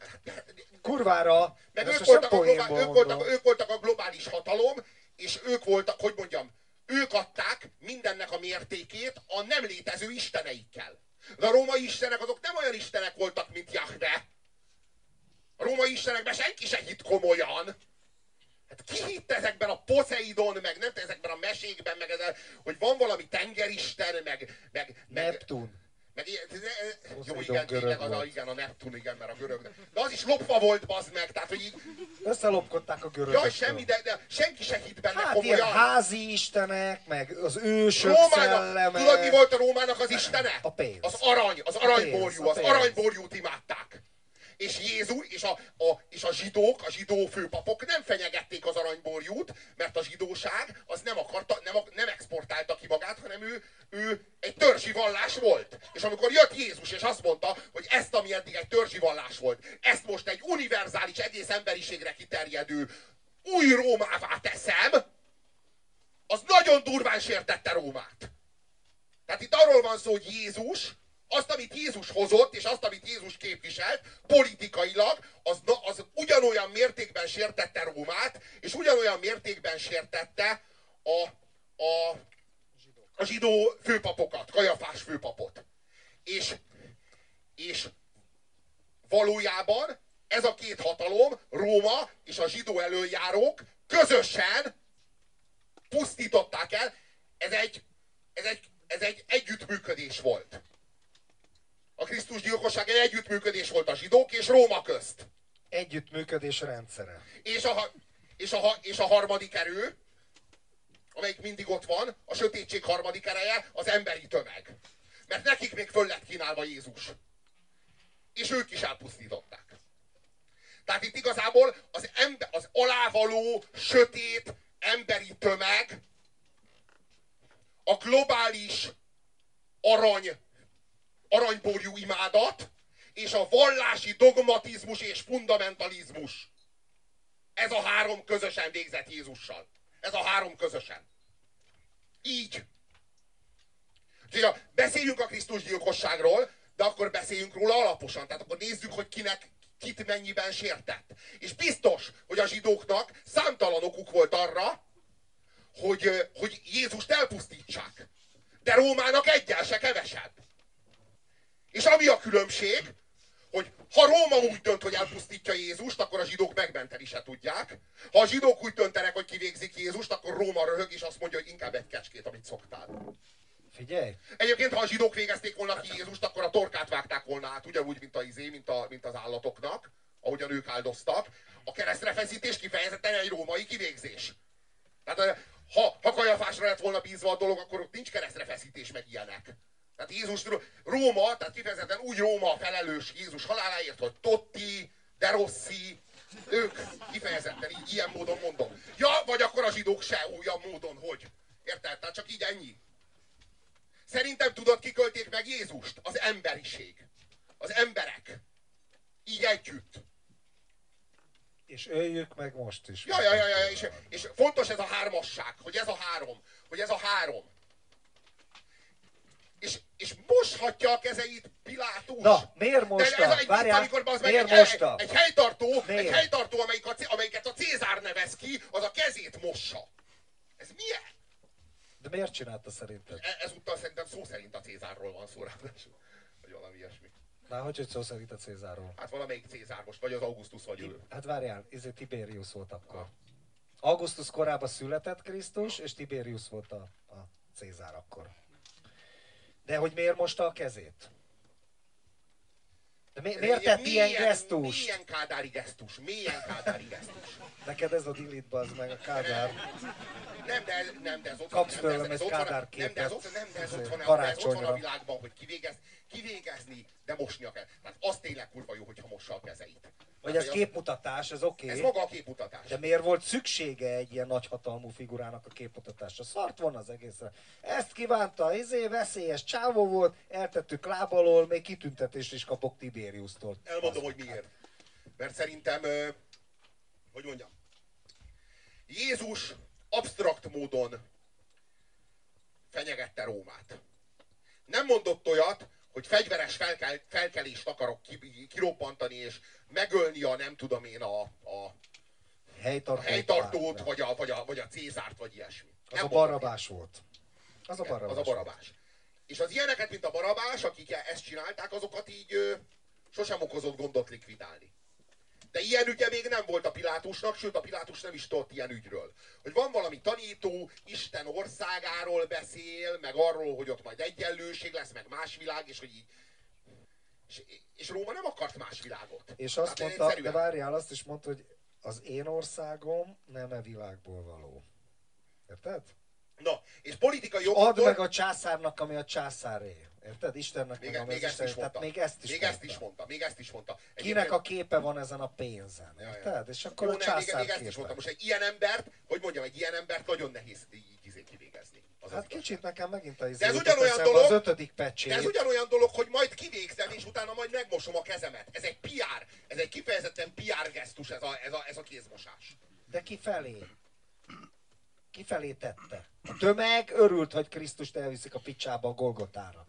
Kurvára, meg ők voltak, a globál, ők, voltak, ők voltak a globális hatalom, és ők voltak, hogy mondjam, ők adták mindennek a mértékét a nem létező isteneikkel. De a római istenek azok nem olyan istenek voltak, mint Jahve. A római istenekben senki se hitt komolyan. Hát ki hitt ezekben a Poseidon, meg nem tudom, ezekben a mesékben, meg ezzel, hogy van valami tengeristen, meg... meg, meg Neptun. meg ilyen, ez- ez- jó, Poseidon igen, görög tényleg az a, volt. igen, a Neptun, igen, mert a görög. De az is lopva volt, bazd meg, tehát, hogy így, Összelopkodták a görögöktől. jaj, semmi, de, de senki se hitt benne Hát ilyen komolyan. házi istenek, meg az ősök Rómának, szelleme. tudod mi volt a Rómának az istene? A pénz. Az arany, az aranyborjú, az aranyborjút imádták. És Jézus és a, a, és a zsidók, a zsidó főpapok nem fenyegették az aranyborjút, mert a zsidóság az nem akarta, nem, nem exportálta ki magát, hanem ő, ő egy törzsi vallás volt. És amikor jött Jézus és azt mondta, hogy ezt, ami eddig egy törzsi vallás volt, ezt most egy univerzális, egész emberiségre kiterjedő új Rómává teszem, az nagyon durván sértette Rómát. Tehát itt arról van szó, hogy Jézus, azt, amit Jézus hozott, és azt, amit Jézus képviselt, politikailag, az, az ugyanolyan mértékben sértette Rómát, és ugyanolyan mértékben sértette a, a, a zsidó főpapokat, Kajafás főpapot. És, és valójában ez a két hatalom, Róma és a zsidó előjárók közösen pusztították el. Ez egy, ez egy, ez egy együttműködés volt. A Krisztus gyilkosság egy együttműködés volt a zsidók és Róma közt. Együttműködés rendszere. És a, és, a, és a harmadik erő, amelyik mindig ott van, a sötétség harmadik ereje, az emberi tömeg. Mert nekik még föl lett kínálva Jézus. És ők is elpusztították. Tehát itt igazából az, ember, az alávaló, sötét, emberi tömeg a globális arany, aranyborjú imádat és a vallási dogmatizmus és fundamentalizmus. Ez a három közösen végzett Jézussal. Ez a három közösen. Így. Úgyhogy a- beszéljünk a Krisztus gyilkosságról, de akkor beszéljünk róla alaposan. Tehát akkor nézzük, hogy kinek kit mennyiben sértett. És biztos, hogy a zsidóknak számtalan okuk volt arra, hogy, hogy Jézust elpusztítsák. De Rómának egyel se kevesebb. És ami a különbség, hogy ha Róma úgy dönt, hogy elpusztítja Jézust, akkor a zsidók megmenteni se tudják. Ha a zsidók úgy döntenek, hogy kivégzik Jézust, akkor Róma röhög, és azt mondja, hogy inkább egy kecskét, amit szoktál. Figyelj, Egyébként, ha a zsidók végezték volna ki Jézust, akkor a torkát vágták volna át, ugyanúgy, mint, a izé, mint, a, mint az állatoknak, ahogyan ők áldoztak. A keresztre feszítés kifejezetten egy római kivégzés. Tehát ha, ha kajafásra lett volna bízva a dolog, akkor ott nincs keresztre feszítés, meg ilyenek. Tehát Jézus, Róma, tehát kifejezetten úgy Róma a felelős Jézus haláláért, hogy Totti, De Rossi, ők kifejezetten így, ilyen módon mondom. Ja, vagy akkor a zsidók se olyan módon, hogy. Érted? Tehát csak így ennyi. Szerintem tudod, kikölték meg Jézust? Az emberiség. Az emberek. Így együtt. és öljük meg most is. Ja, ja, ja, ja, és, és fontos ez a hármasság, hogy ez a három, hogy ez a három. És, és moshatja a kezeit Pilátus. Na, miért mosta? De ez egy Várjál, amikor az miért mosta? egy, egy helytartó, Miért? egy helytartó amelyik a, amelyiket a Cézár nevez ki, az a kezét mossa. Ez milyen? De miért csinálta szerinted? E- Ezúttal szerintem szó szerint a Cézárról van szó ráadásul. Vagy valami ilyesmi. Na, hogy hogy szó szerint a Cézáról? Hát valamelyik Cézár most, vagy az Augustus, vagy ő. Hát várjál, ez egy Tiberius volt akkor. Augustus korában született Krisztus, és Tiberius volt a, a Cézár akkor. De hogy miért mosta a kezét? De mi, miért tett ilyen gesztust? Milyen kádári gesztus, milyen kádári gesztus. Neked ez a dilit az meg a Kádár. Nem, de, nem, de ez ott Kapsz van, de tőlem egy Kádár de ez képet. nem, de ez ott van, de ez ott van a világban, hogy kivégez, kivégezni, de mosnia kell. Tehát az tényleg kurva jó, hogyha mossa a kezeit. Vagy ez a- képmutatás, ez oké. Ez Okay. maga a képmutatás. De miért volt szüksége egy ilyen nagyhatalmú figurának a képmutatásra? Szart van az egészre. Ezt kívánta, izé veszélyes csávó volt, eltettük láb alól, még kitüntetést is kapok Tiberiustól. Elmondom, hogy miért. Mert szerintem, hogy mondjam, Jézus absztrakt módon fenyegette Rómát. Nem mondott olyat, hogy fegyveres felkel, felkelést akarok ki, kirobbantani, és megölni a nem tudom én a, a, a Helytartó. helytartót, pár- vagy a, vagy, a, vagy a Cézárt, vagy ilyesmi. Az Nem a barabás volt. Az a barabás. Az a barabás. És az ilyeneket, mint a barabás, akik ezt csinálták, azokat így ö, sosem okozott gondot likvidálni. De ilyen ügye még nem volt a Pilátusnak, sőt a Pilátus nem is tudott ilyen ügyről. Hogy van valami tanító, Isten országáról beszél, meg arról, hogy ott majd egyenlőség lesz, meg más világ, és hogy így... És, és Róma nem akart más világot. És azt Tehát mondta, egyszerűen... de várjál, azt is mondta, hogy az én országom nem e világból való. Érted? Na, és politikai jogoktól... Add meg a császárnak, ami a császáré. Érted? Istennek még, meg, még ezt is mondta. még ezt is még mondta. ezt is mondta. Még ezt is mondta. Egyébként... Kinek a képe van ezen a pénzen? Érted? Ja, ja. És akkor Jó, a császár még, még ezt is mondta. Most egy ilyen embert, hogy mondjam, egy ilyen embert nagyon nehéz így izé kivégezni. Az hát az kicsit igazság. nekem megint a izé, ez ugyanolyan dolog, az ötödik pecsét. Ez ugyanolyan dolog, hogy majd kivégzem, és utána majd megmosom a kezemet. Ez egy PR, ez egy kifejezetten PR gesztus, ez a, ez a, ez a kézmosás. De kifelé? Kifelé tette. A tömeg örült, hogy Krisztust elviszik a picsába a Golgotára.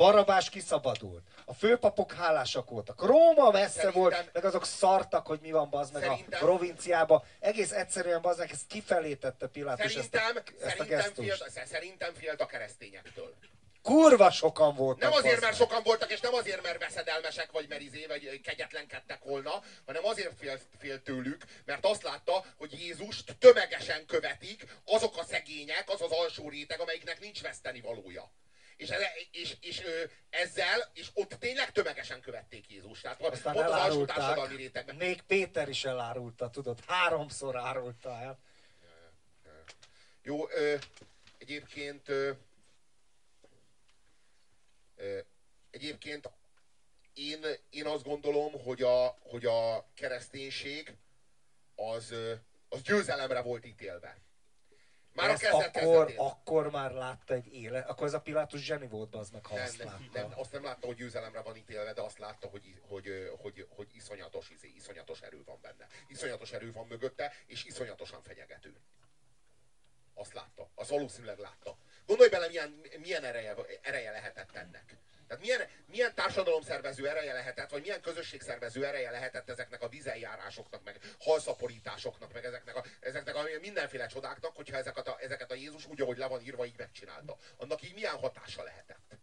Barabás kiszabadult. A főpapok hálásak voltak. Róma messze Szerintem... volt, meg azok szartak, hogy mi van bazd meg Szerintem... a provinciába. Egész egyszerűen bazd meg, ezt kifelé tette Pilátus Szerintem, ezt a, ezt a szerintem, félt, szerintem félt a keresztényektől. Kurva sokan voltak. Nem azért, mert sokan voltak, és nem azért, mert veszedelmesek, vagy mert izé, vagy kegyetlenkedtek volna, hanem azért fél, fél tőlük, mert azt látta, hogy Jézust tömegesen követik azok a szegények, az az alsó réteg, amelyiknek nincs veszteni valója. És, ez, és, és ezzel, és ott tényleg tömegesen követték Jézust. Tehát Aztán ott az alsó társadalmi rétegben. Még Péter is elárulta, tudod, háromszor árulta el. Jó, ö, egyébként ö, Egyébként én, én azt gondolom, hogy a, hogy a kereszténység az, az győzelemre volt ítélve. Már Ezt a akkor, akkor már látta egy élet, akkor ez a Pilátus zseni volt, az meg, ha nem, azt nem, látta. Nem, azt nem látta, hogy győzelemre van ítélve, de azt látta, hogy, hogy, hogy, hogy iszonyatos, izé, iszonyatos erő van benne. Iszonyatos erő van mögötte, és iszonyatosan fenyegető. Azt látta. Azt valószínűleg látta. Gondolj bele, milyen, milyen ereje, ereje lehetett ennek. Tehát milyen, milyen társadalomszervező ereje lehetett, vagy milyen közösségszervező ereje lehetett ezeknek a vizeljárásoknak, meg halszaporításoknak, meg ezeknek a, ezeknek a mindenféle csodáknak, hogyha ezeket a, ezeket a Jézus úgy, ahogy le van írva, így megcsinálta. Annak így milyen hatása lehetett?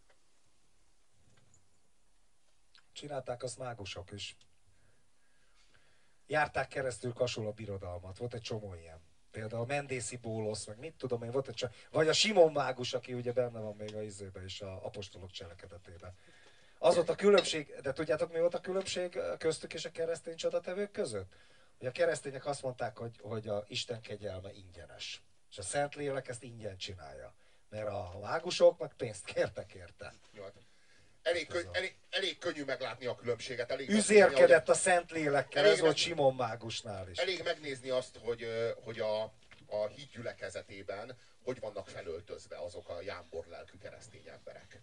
Csinálták azt mágusok is. Járták keresztül kasul a birodalmat. Volt egy csomó ilyen például Mendészi Bólosz, meg mit tudom én, volt egy csak, vagy a Simon Mágus, aki ugye benne van még a izőben is a apostolok cselekedetében. Az volt a különbség, de tudjátok mi volt a különbség köztük és a keresztény csodatevők között? Hogy a keresztények azt mondták, hogy, hogy a Isten kegyelme ingyenes. És a Szentlélek ezt ingyen csinálja. Mert a mágusok meg pénzt kértek érte. Jó, elég, kö, elég, elég könnyű meglátni a különbséget. Elég Üzérkedett a szent lélekkel, ez volt Simon Mágusnál is. Elég megnézni azt, hogy, hogy a, a híd gyülekezetében hogy vannak felöltözve azok a jámbor lelkű keresztény emberek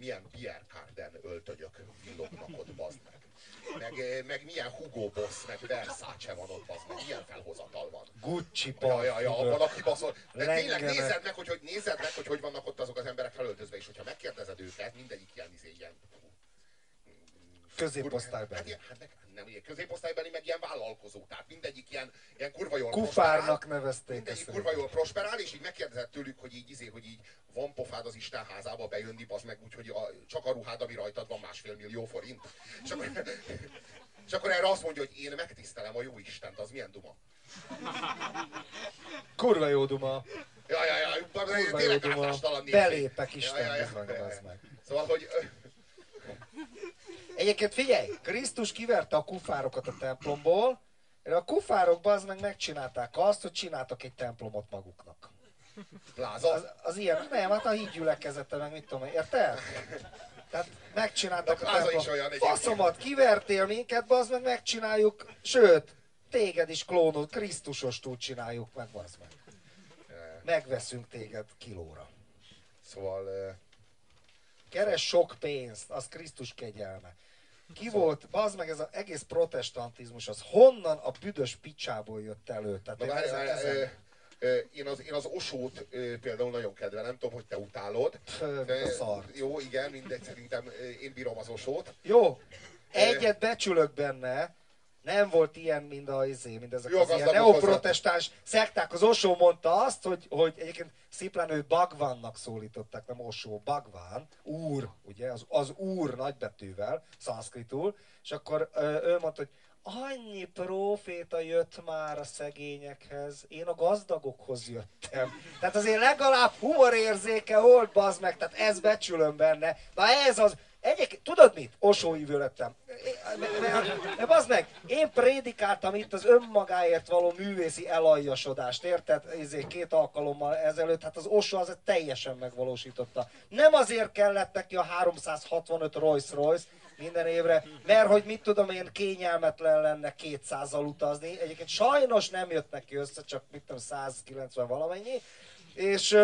milyen Pierre Carden öltönyök villognak ott, bazd meg. Meg, meg milyen Hugo Boss, meg Versace van ott, bazd meg. Milyen felhozatal van. Gucci ja, ja, ja, valaki baszol. De tényleg nézed meg, hogy, hogy nézed meg, hogy hogy vannak ott azok az emberek felöltözve, és hogyha megkérdezed őket, mindegyik ilyen, izé, ilyen középosztálybeli. Hát, hát, nem, ilyen középosztálybeli, meg ilyen vállalkozó. Tehát mindegyik ilyen, ilyen kurva jól Kufárnak nevezték. Mindegyik kurva jól prosperál, és így megkérdezett tőlük, hogy így, izé, hogy így van pofád az Isten házába bejönni, az meg úgy, hogy a, csak a ruhád, ami rajtad van másfél millió forint. És akkor, és akkor erre azt mondja, hogy én megtisztelem a jó Istent, az milyen duma. Kurva jó duma. Ja, ja, ja, kurva jó duma. Belépek Isten ja, ja, ja, ja, ja. meg. Szóval, hogy Egyébként figyelj, Krisztus kiverte a kufárokat a templomból, a kufárok az meg megcsinálták azt, hogy csináltak egy templomot maguknak. Láza? Az, az ilyen, nem, hát a hídgyülekezete, meg mit tudom, érted? Tehát megcsináltak a templomot. Faszomat, kivertél minket, az meg megcsináljuk, sőt, téged is klónod, Krisztusos túl csináljuk meg, az meg. Megveszünk téged kilóra. Szóval... Keres sok pénzt, az Krisztus kegyelme. Ki volt, az meg ez az egész protestantizmus, az honnan a büdös picsából jött elő? Tehát Na, én, ezen, ezen... Én az, én az Osót például nagyon kedvelem, nem tudom, hogy te utálod. Szar. Jó, igen, mindegy, szerintem én bírom az Osót. Jó, egyet becsülök benne, Nem volt ilyen, mint, a, izé, mint ezek Jó, az ilyen neoprotestáns szekták. Az Osó mondta azt, hogy, hogy egyébként Sziplán őt Bagvánnak szólították, nem Osó, Bagván, úr, ugye, az, az úr nagybetűvel, szanszkritul, és akkor ö, ő mondta, hogy annyi proféta jött már a szegényekhez, én a gazdagokhoz jöttem. Tehát azért legalább humorérzéke volt, bazd meg, tehát ez becsülöm benne. Na ez az, Egyébként, tudod mit? Osóívő lettem. De bazd meg, én prédikáltam itt az önmagáért való művészi elajjasodást, érted? Ezért két alkalommal ezelőtt, hát az Osó az teljesen megvalósította. Nem azért kellett neki a 365 Rolls Royce, minden évre, mert hogy mit tudom én, kényelmetlen lenne 200-al utazni. Egyébként sajnos nem jött neki össze, csak mit tudom, 190 valamennyi. És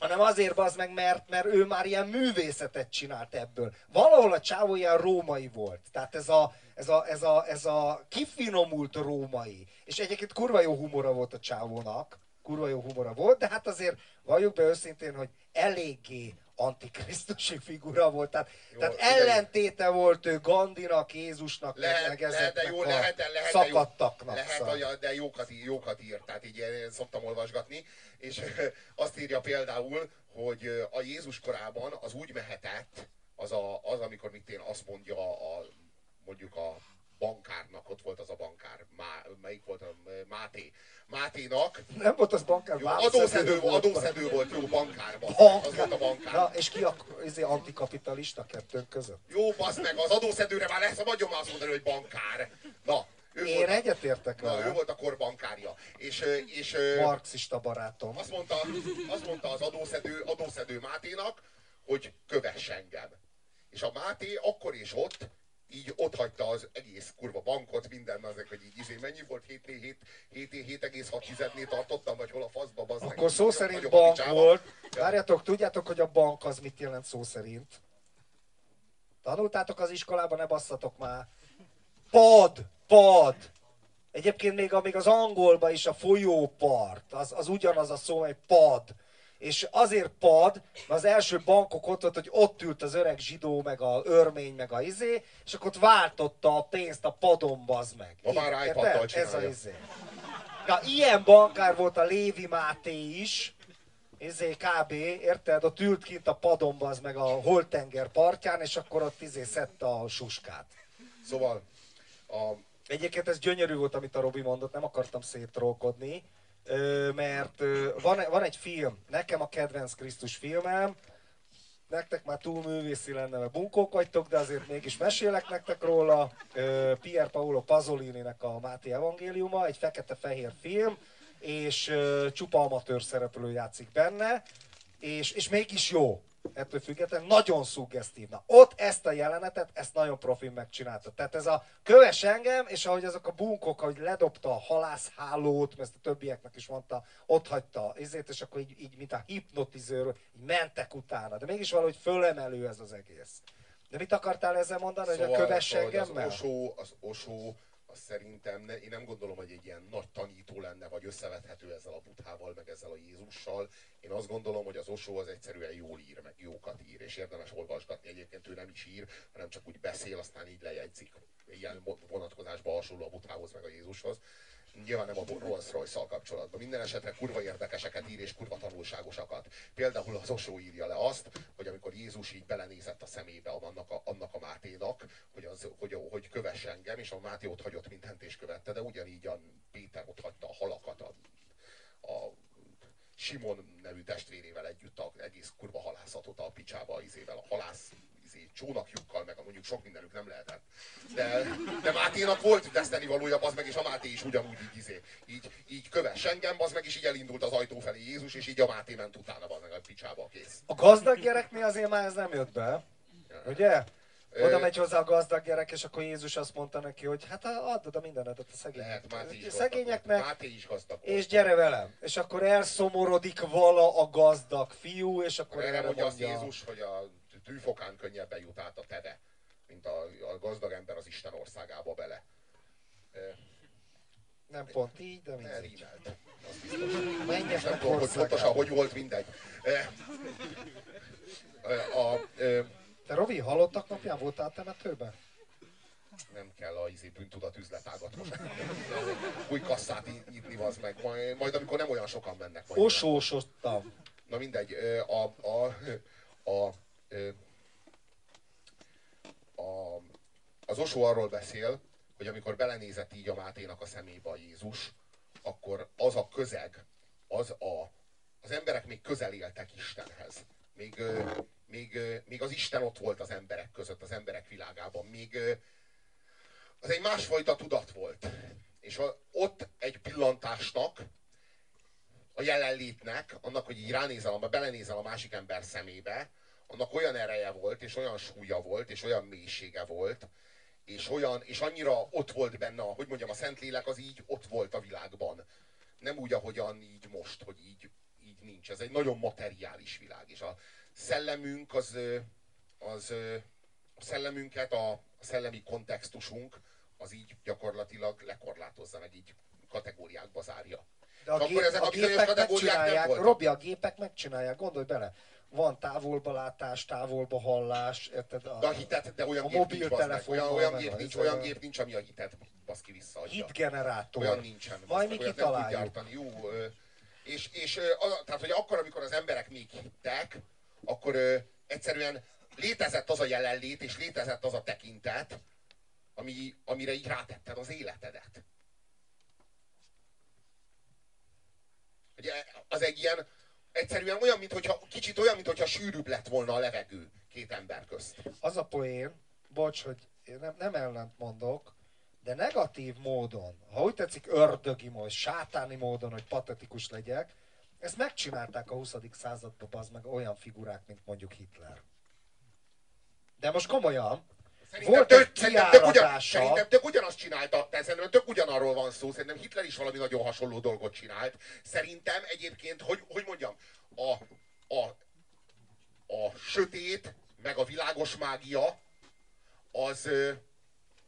hanem azért az meg, mert, mert ő már ilyen művészetet csinált ebből. Valahol a csávó ilyen római volt. Tehát ez a, ez a, ez a, ez a kifinomult római. És egyébként kurva jó humora volt a csávónak. Kurva jó humora volt, de hát azért valljuk be őszintén, hogy eléggé antikrisztusi figura volt. Tehát, jó, tehát ellentéte volt ő Gandinak, Jézusnak, lehet, lehet, de jó, lehet, lehet, szakadtaknak. Lehet, szóval. de jókat, jókat írt, tehát így én szoktam olvasgatni, és azt írja például, hogy a Jézus korában az úgy mehetett, az, a, az amikor mit én azt mondja a, mondjuk a bankárnak, ott volt az a bankár, Má, melyik volt a Máté. Máténak. Nem volt az bankár, jó, adószedő, volt, adószedő volt, jó, bankárban. Bankár. Az volt a bankár. Na, és ki a izé, antikapitalista kettőnk között? Jó, basz meg, az adószedőre már lesz, szabadjon már azt mondani, hogy bankár. Na, ő Én volt egyetértek vele. ő volt a korbankárja. És, és, Marxista barátom. Azt mondta, azt mondta az adószedő, adószedő Máténak, hogy kövess engem. És a Máté akkor is ott így ott hagyta az egész kurva bankot, minden azok, hogy így izé, mennyi volt? 7,6-nél tartottam, vagy hol a faszba bazd Akkor szó szerint bank volt. Várjatok, tudjátok, hogy a bank az mit jelent szó szerint? Tanultátok az iskolában, ne basszatok már. Pad, pad. Egyébként még, még az angolban is a folyópart, az, az ugyanaz a szó, egy pad és azért pad, mert az első bankok ott volt, hogy ott ült az öreg zsidó, meg a örmény, meg a izé, és akkor ott váltotta a pénzt a padon, bazd meg. Ma már iPad-tal Ez a izé. Na, ilyen bankár volt a Lévi Máté is, izé kb. érted? Ott ült kint a padon, az meg a Holtenger partján, és akkor ott izé szedte a suskát. Szóval a... Egyébként ez gyönyörű volt, amit a Robi mondott, nem akartam szétrólkodni mert van, van egy film, nekem a kedvenc Krisztus filmem, nektek már túl művészi lenne, mert bunkók vagytok, de azért mégis mesélek nektek róla. Pier Paolo Pasolini-nek a Máté Evangéliuma, egy fekete-fehér film, és csupa amatőr szereplő játszik benne, és, és mégis jó ettől függetlenül nagyon szuggesztív. Na, ott ezt a jelenetet, ezt nagyon profin megcsinálta. Tehát ez a köves engem, és ahogy azok a bunkok, ahogy ledobta a halászhálót, mert ezt a többieknek is mondta, ott hagyta ezért, és akkor így, így mint a hipnotizőr, így mentek utána. De mégis valahogy fölemelő ez az egész. De mit akartál ezzel mondani, szóval, hogy a szóval, köves engemmel? Az Osó, az Osó az szerintem, ne, én nem gondolom, hogy egy ilyen nagy tanító lenne, vagy összevethető ezzel a Buthával, meg ezzel a Jézussal. Én azt gondolom, hogy az Osó az egyszerűen jól ír, meg jókat ír, és érdemes olvasgatni. Egyébként ő nem is ír, hanem csak úgy beszél, aztán így lejegyzik. Ilyen vonatkozásban hasonló a Buthához, meg a Jézushoz nyilván nem a Rolls royce kapcsolatban. Minden esetre kurva érdekeseket ír és kurva tanulságosakat. Például az Osó írja le azt, hogy amikor Jézus így belenézett a szemébe annak a, annak a Máténak, hogy, az, hogy, hogy kövess engem, és a Máté ott hagyott mindent és követte, de ugyanígy a Péter ott hagyta a halakat, a, a Simon nevű testvérével együtt a egész kurva halászatot a picsába, izével a halász izé, csónakjukkal, meg mondjuk sok mindenük nem lehetett. De, de Máténak volt teszteni valója, az meg, és a Máté is ugyanúgy így, izé, így, így köves engem, az meg is így elindult az ajtó felé Jézus, és így a Máté ment utána, az meg a picsába kész. A gazdag gyereknél azért már ez nem jött be, ugye? Oda megy hozzá a gazdag gyerek, és akkor Jézus azt mondta neki, hogy hát add oda mindenedet a szegényeknek. Lehet, is szegényeknek, Máté is gazdag és gyere velem. És akkor elszomorodik vala a gazdag fiú, és akkor erre mondja azt Jézus, hogy a tűfokán könnyebben jut át a teve, mint a, a gazdag ember az Isten országába bele. Nem pont így, de mindegy. Elrímelt. Menjek nem tudom, hogy pontosan hogy volt, mindegy. A, a, Te Robi, halottak napján voltál temetőben? nem kell a izé bűntudat üzletágat most. Új kasszát nyitni, az meg. Majd, majd, amikor nem olyan sokan mennek. Majd Osósodtam. Na mindegy, a, a, a, a, a, az Osó arról beszél, hogy amikor belenézett így a Máténak a szemébe a Jézus, akkor az a közeg, az a, az emberek még közel éltek Istenhez. Még, még, még az Isten ott volt az emberek között, az emberek világában. Még az egy másfajta tudat volt. És a, ott egy pillantásnak, a jelenlétnek, annak, hogy így ránézel, belenézel a másik ember szemébe, annak olyan ereje volt, és olyan súlya volt, és olyan mélysége volt, és, olyan, és annyira ott volt benne, hogy mondjam, a Szentlélek az így ott volt a világban. Nem úgy, ahogyan így most, hogy így, így nincs. Ez egy nagyon materiális világ, és a szellemünk az, az a szellemünket, a, a szellemi kontextusunk az így gyakorlatilag lekorlátozza, meg így kategóriákba zárja. De a, gép, akkor ezek a, a gépek megcsinálják, Robi, a gépek megcsinálják, gondolj bele van távolba látás, távolba hallás, érted? A, de a hitet, de olyan a gép nincs, olyan, olyan, gép nincs, olyan gép nincs, ami a hitet baszki visszaadja. Hitgenerátor. Olyan nincsen. Majd mi kitaláljuk. Jó, és, és az, tehát, hogy akkor, amikor az emberek még hittek, akkor ö, egyszerűen létezett az a jelenlét, és létezett az a tekintet, ami, amire így rátetted az életedet. Ugye az egy ilyen, egyszerűen olyan, mintha, kicsit olyan, mintha sűrűbb lett volna a levegő két ember közt. Az a poén, bocs, hogy én nem, nem ellent mondok, de negatív módon, ha úgy tetszik ördögi módon, sátáni módon, hogy patetikus legyek, ezt megcsinálták a 20. században az meg olyan figurák, mint mondjuk Hitler. De most komolyan, Szerintem volt tök, szerintem, tök, ugyan, szerintem tök ugyanazt csinálta, szerintem tök ugyanarról van szó, szerintem Hitler is valami nagyon hasonló dolgot csinált. Szerintem egyébként, hogy, hogy mondjam, a, a, a sötét, meg a világos mágia, az,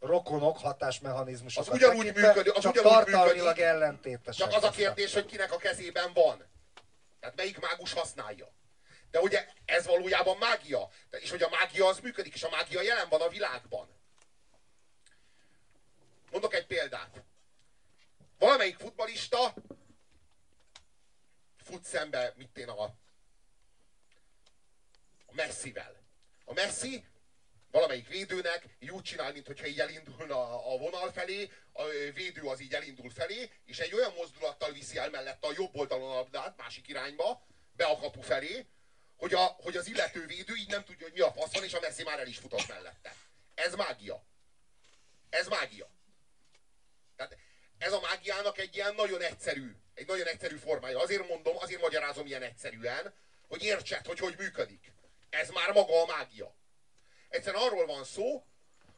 rokonok hatásmechanizmusok. Az ugyanúgy működik. Az csak ugyanúgy tartalmilag működik, ellentétesek. Csak az a kérdés, hogy kinek a kezében van. Tehát melyik mágus használja. De ugye ez valójában mágia. És hogy a mágia az működik, és a mágia jelen van a világban. Mondok egy példát. Valamelyik futbalista fut szembe, mit én a, a Messivel. A Messi valamelyik védőnek így úgy csinál, mintha így elindulna a vonal felé, a védő az így elindul felé, és egy olyan mozdulattal viszi el mellette a jobb oldalon a labdát, másik irányba, be a kapu felé, hogy, a, hogy az illető védő így nem tudja, hogy mi a fasz van, és a Messi már el is futott mellette. Ez mágia. Ez mágia. Tehát ez a mágiának egy ilyen nagyon egyszerű, egy nagyon egyszerű formája. Azért mondom, azért magyarázom ilyen egyszerűen, hogy értsed, hogy hogy működik. Ez már maga a mágia. Egyszerűen arról van szó,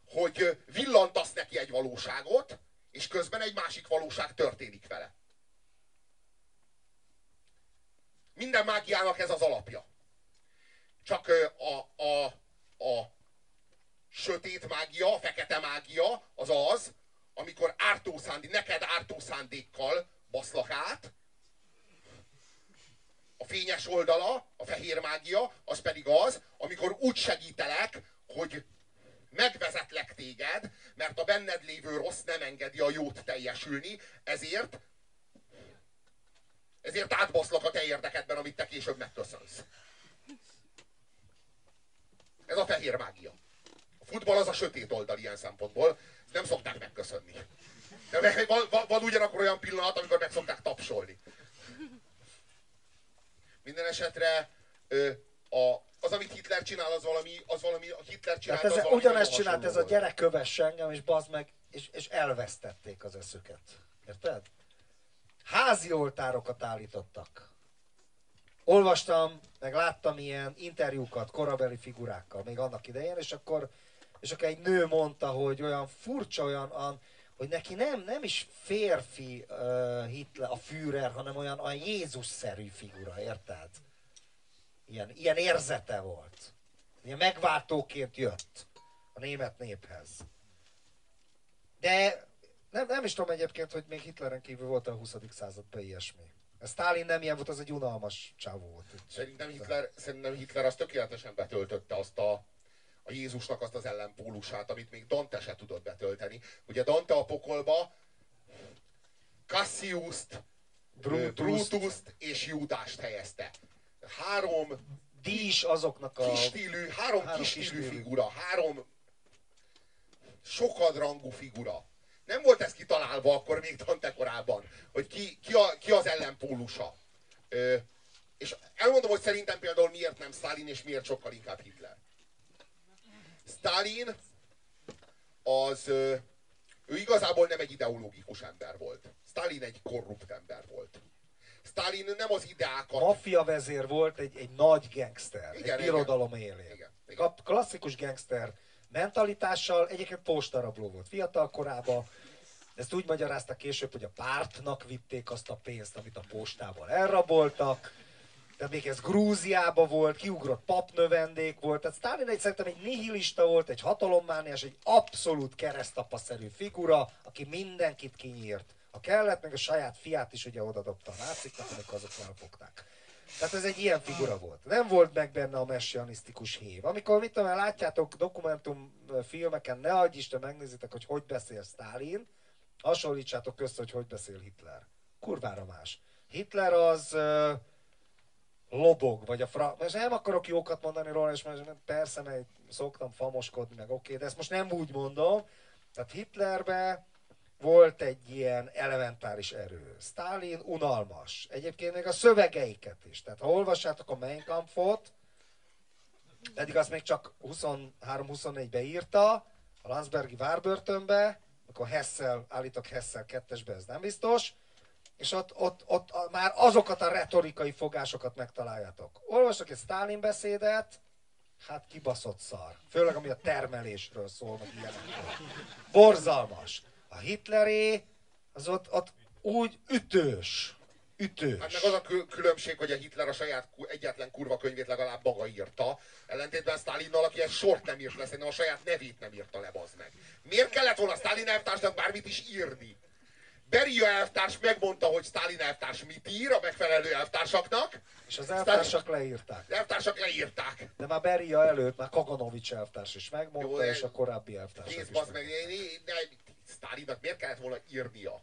hogy villantasz neki egy valóságot, és közben egy másik valóság történik vele. Minden mágiának ez az alapja. Csak a, a, a sötét mágia, a fekete mágia az az, amikor ártó neked ártó szándékkal baszlak át, a fényes oldala, a fehér mágia, az pedig az, amikor úgy segítelek, hogy megvezetlek téged, mert a benned lévő rossz nem engedi a jót teljesülni, ezért ezért átbaszlak a te érdekedben, amit te később megköszönsz. Ez a fehér mágia. A futball az a sötét oldal ilyen szempontból, nem szokták megköszönni. De van, van, van ugyanakkor olyan pillanat, amikor meg szokták tapsolni. Minden esetre ö, a, az, amit Hitler csinál, az valami, az valami a Hitler csinál, hát ez, az valami Ugyanezt csinált ez a gyerek kövesse engem, és bazd meg, és, és elvesztették az eszüket. Érted? Házi oltárokat állítottak. Olvastam, meg láttam ilyen interjúkat korabeli figurákkal, még annak idején, és akkor, és akkor egy nő mondta, hogy olyan furcsa, olyan, olyan hogy neki nem, nem is férfi uh, Hitler, a Führer, hanem olyan, olyan Jézus-szerű figura, érted? Ilyen, ilyen érzete volt. Ilyen megváltóként jött a német néphez. De nem, nem is tudom egyébként, hogy még Hitleren kívül volt a 20. században ilyesmi. A Stalin nem ilyen volt, az egy unalmas csávó volt. Szerintem Hitler, szerintem Hitler az tökéletesen betöltötte azt a, a Jézusnak azt az ellenpólusát, amit még Dante se tudott betölteni. Ugye Dante a pokolba Cassius-t, Brutus. Brutus-t és Judást helyezte. Három Díjas azoknak a... kistílű, három, három kistílű kistílű. figura, három sokadrangú figura. Nem volt ez kitalálva akkor még Dante korában, hogy ki, ki, a, ki az ellenpólusa. Ö, és elmondom, hogy szerintem például miért nem Stalin, és miért sokkal inkább Hitler. Stalin az, ő igazából nem egy ideológikus ember volt. Stalin egy korrupt ember volt. Stalin nem az ideákat... Maffia vezér volt, egy, egy nagy gangster, Igen, egy igen. birodalom élén. Igen, igen. Klasszikus gangster mentalitással, egyébként postarabló volt fiatal korában, ezt úgy magyarázta később, hogy a pártnak vitték azt a pénzt, amit a postával elraboltak, tehát még ez Grúziába volt, kiugrott papnövendék volt, tehát Stalin egy, szerintem egy nihilista volt, egy hatalommániás, egy abszolút keresztapaszerű figura, aki mindenkit kinyírt. Ha kellett, meg a saját fiát is ugye odadobta a náciknak, amikor azok elfogták. Tehát ez egy ilyen figura volt. Nem volt meg benne a messianisztikus hív. Amikor, mit tudom, látjátok dokumentum filmeken, ne adj Isten, megnézitek, hogy hogy beszél Stalin, hasonlítsátok össze, hogy hogy beszél Hitler. Kurvára más. Hitler az ö, lobog, vagy a fra... Most nem akarok jókat mondani róla, és most persze, mert szoktam famoskodni, meg oké, de ezt most nem úgy mondom. Tehát Hitlerbe volt egy ilyen elementáris erő. Stalin unalmas. Egyébként még a szövegeiket is. Tehát ha olvassátok a Mein Kampfot, eddig azt még csak 23-24-be írta, a Landsbergi várbörtönbe, akkor Hessel, állítok Hessel kettesbe, ez nem biztos, és ott, ott, ott már azokat a retorikai fogásokat megtaláljátok. Olvasok egy Stalin beszédet, hát kibaszott szar. Főleg ami a termelésről szól, meg ilyenekről. Borzalmas. A Hitleré, az ott, ott úgy ütős. Ütős. Hát meg az a kü- különbség, hogy a Hitler a saját egyetlen kurva könyvét legalább maga írta, ellentétben Stalinnal, aki egy sort nem írt le, szerintem a saját nevét nem írta le, bazd meg. Miért kellett volna Stalin elvtársnak bármit is írni? Beria elvtárs megmondta, hogy Stalin elvtárs mit ír a megfelelő elvtársaknak, És az elvtársak leírták. az elvtársak leírták. De már Beria előtt már Kaganovics elvtárs is megmondta, Jó, és a korábbi elvtársak Kész, is bazd meg, megmondták. én- én- de Stalinnak miért kellett volna írnia?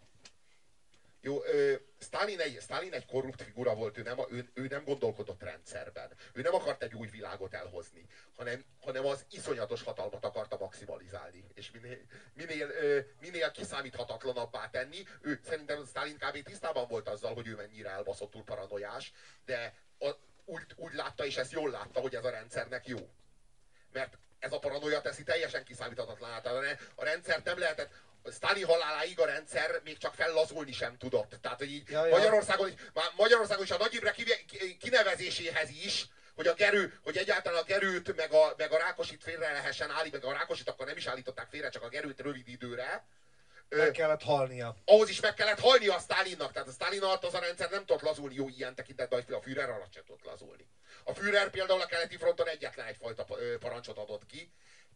Jó, ö, Stalin, egy, Stalin egy korrupt figura volt, ő nem, ő, ő nem gondolkodott rendszerben. Ő nem akart egy új világot elhozni, hanem, hanem az iszonyatos hatalmat akarta maximalizálni. És minél, minél, ö, minél kiszámíthatatlanabbá tenni. Ő szerintem Stalin kb. tisztában volt azzal, hogy ő mennyire elbaszottul paranoiás, de a, úgy, úgy látta, és ezt jól látta, hogy ez a rendszernek jó mert ez a paranoia teszi teljesen a re- a rendszert nem lehetett, Stalin haláláig a rendszer még csak fellazulni sem tudott. Tehát, hogy így Ja, ja. Magyarországon, Magyarországon is a Nagy Imre kinevezéséhez is, hogy a Gerő, hogy egyáltalán a Gerőt meg a, meg a Rákosit félre lehessen állni, meg a Rákosit akkor nem is állították félre, csak a Gerőt rövid időre. Meg kellett halnia. ahhoz is meg kellett halni a Stalinnak. Tehát a Stalin alatt az a rendszer nem tudott lazulni jó ilyen tekintetben, hogy a Führer alatt sem tudott lazulni. A Führer például a keleti fronton egyetlen egyfajta parancsot adott ki.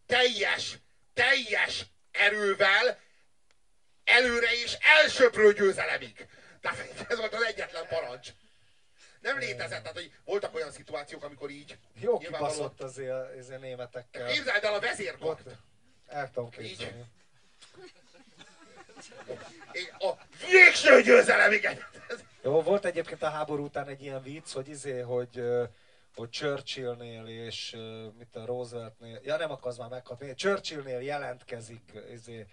Teljes, teljes erővel előre és elsöprő győzelemig. Tehát ez volt az egyetlen parancs. Nem létezett, tehát hogy voltak olyan szituációk, amikor így Jó kibaszott azért, azért németekkel. Képzeld el a vezérkart. El tudom képzelni. És A végső győzelemig. Jó, volt egyébként a háború után egy ilyen vicc, hogy izé, hogy, hogy Churchillnél és mit a Rooseveltnél, ja nem akarsz már meghatni, Churchillnél jelentkezik izé,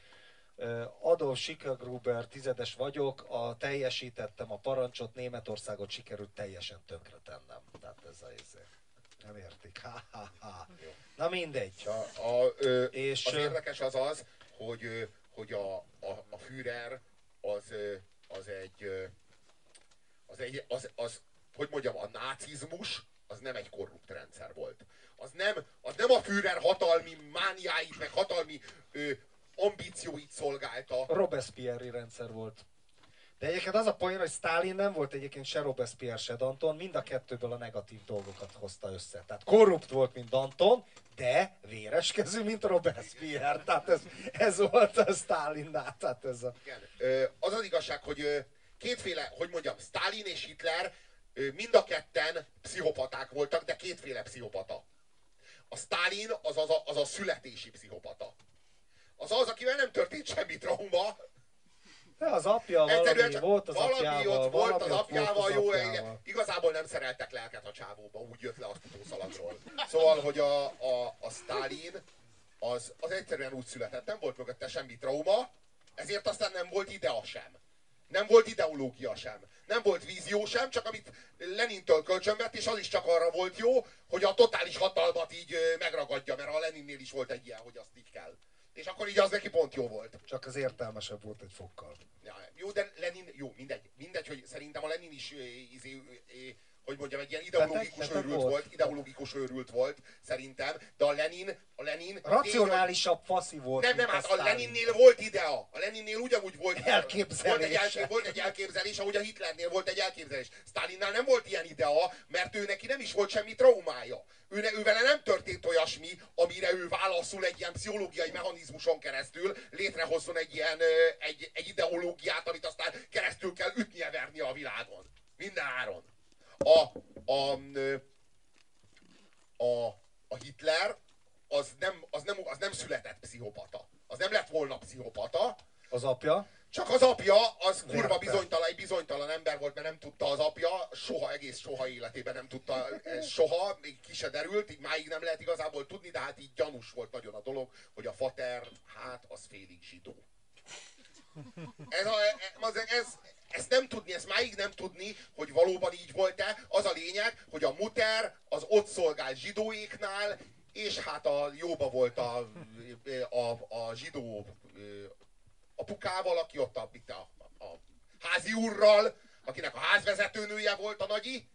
Adolf Schicklgruber, tizedes vagyok, a, teljesítettem a parancsot, Németországot sikerült teljesen tönkre tennem. Tehát ez a izé. Nem értik. Ha, ha, ha. Na mindegy. A, a, ö, És, az érdekes az az, hogy, hogy a, a, a Führer az, az egy, az egy, az, az, hogy mondjam, a nácizmus az nem egy korrupt rendszer volt. Az nem, az nem a Führer hatalmi mániáit, meg hatalmi ö, ambícióit szolgálta. Robespierre rendszer volt. De egyébként az a poén, hogy Stalin nem volt egyébként se Robespierre, se Danton, mind a kettőből a negatív dolgokat hozta össze. Tehát korrupt volt, mint Danton, de véreskező, mint Robespierre. Tehát ez, ez volt a Stalinnál. Tehát ez a... Igen. Az az igazság, hogy kétféle, hogy mondjam, Stalin és Hitler mind a ketten pszichopaták voltak, de kétféle pszichopata. A Stalin az, az, a, az a születési pszicopata. Az az, akivel nem történt semmi trauma, de az apja valami volt az valami apjával, ott volt az apjával, volt az jó, apjával. igazából nem szereltek lelket a csávóba, úgy jött le a futószaladról. Szóval, hogy a, a, a Stalin az, az egyszerűen úgy született, nem volt mögötte semmi trauma, ezért aztán nem volt idea sem. Nem volt ideológia sem. Nem volt vízió sem, csak amit Lenintől kölcsönvett, és az is csak arra volt jó, hogy a totális hatalmat így megragadja, mert a Leninnél is volt egy ilyen, hogy azt így kell. És akkor így az neki pont jó volt. Csak az értelmesebb volt egy fokkal. Ja, jó, de Lenin, jó, mindegy, mindegy, hogy szerintem a Lenin is, izé, ö, hogy mondjam, egy ilyen ideológikus őrült volt. volt, ideológikus őrült volt, szerintem, de a Lenin, a Lenin... Racionálisabb faszi volt, Nem, nem, hát a. Leninnél volt idea. A Leninnél ugyanúgy volt Elképzelése. Volt egy, elkép, volt egy elképzelés, ahogy a Hitlernél volt egy elképzelés. Stalinnál nem volt ilyen idea, mert ő neki nem is volt semmi traumája. Ő, ne, ő vele nem történt olyasmi, amire ő válaszul egy ilyen pszichológiai mechanizmuson keresztül, létrehozzon egy ilyen egy, egy ideológiát, amit aztán keresztül kell ütnie vernie a világon. Minden áron. A, a, a, a Hitler az nem, az, nem, az nem született pszichopata. Az nem lett volna pszichopata, Az apja? csak az apja, az kurva bizonytalan, egy bizonytalan ember volt, mert nem tudta az apja, soha, egész soha életében nem tudta, soha, még ki se derült, így máig nem lehet igazából tudni, de hát így gyanús volt nagyon a dolog, hogy a fater, hát az félig zsidó. Ez, a, ez, ez, ezt nem tudni, ezt máig nem tudni, hogy valóban így volt-e. Az a lényeg, hogy a muter az ott szolgált zsidóéknál, és hát a jóba volt a, a, a zsidó apukával, aki ott a, a, a házi úrral, akinek a házvezetőnője volt a nagyi,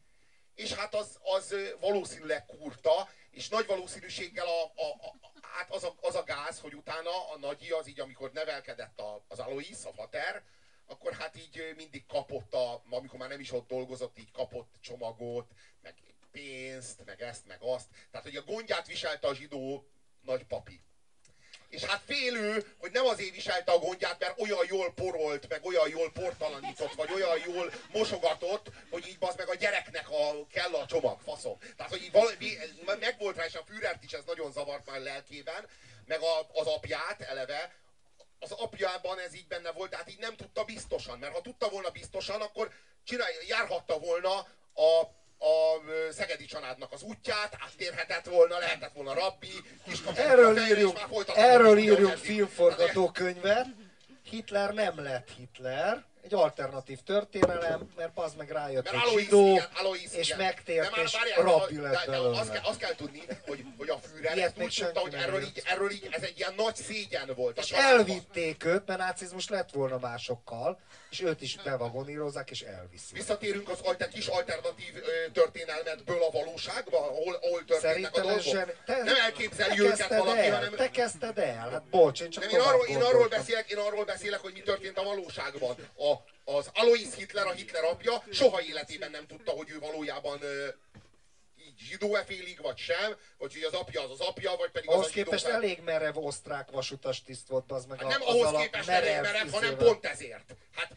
és hát az, az valószínűleg kurta, és nagy valószínűséggel a, a, a, hát az, a, az a gáz, hogy utána a nagyi az így, amikor nevelkedett a, az Alois, a fater, akkor hát így mindig kapott, a, amikor már nem is ott dolgozott, így kapott csomagot, meg pénzt, meg ezt, meg azt. Tehát, hogy a gondját viselte a zsidó nagypapi. És hát félő, hogy nem azért viselte a gondját, mert olyan jól porolt, meg olyan jól portalanított, vagy olyan jól mosogatott, hogy így az meg a gyereknek a, kell a csomag, faszom. Tehát, hogy így valami, meg volt rá, és a Führert is ez nagyon zavart már lelkében, meg a, az apját eleve, az apjában ez így benne volt, tehát így nem tudta biztosan, mert ha tudta volna biztosan, akkor csinálj, járhatta volna a, a Szegedi családnak az útját, áttérhetett volna, lehetett volna rabbi, Erről írjuk, erről írjuk filmforgatókönyvet. Hitler nem lett Hitler. Egy alternatív történelem, mert az meg rájött, Mert Alois, zsidó, és megtért, és rabbi lett de Azt belőle. kell, azt kell tudni, hogy, hogy a Führer ezt úgy tudta, hogy erről így, erről így, ez egy ilyen nagy szégyen volt. És elvitték őt, mert nácizmus lett volna másokkal, és őt is bevagonírozzák, és elviszik. Visszatérünk az alter, kis alternatív ö, történelmetből a valóságba, ahol, ahol történnek a Szerintem ez dolgok. zseni... te, nem elképzeli őket valaki, el, hanem... Te kezdted el, hát bocs, én csak Nem, én arról, én, arról beszélek, én arról beszélek, hogy mi történt a valóságban. A, az Alois Hitler, a Hitler apja soha életében nem tudta, hogy ő valójában ö, zsidó-e félig, vagy sem, vagy hogy az apja az az apja, vagy pedig Ahhoz az a képest fel- elég merev osztrák vasutas tiszt volt, az meg Hát a, nem ahhoz képest elég merev merev, hanem izével. pont ezért. Hát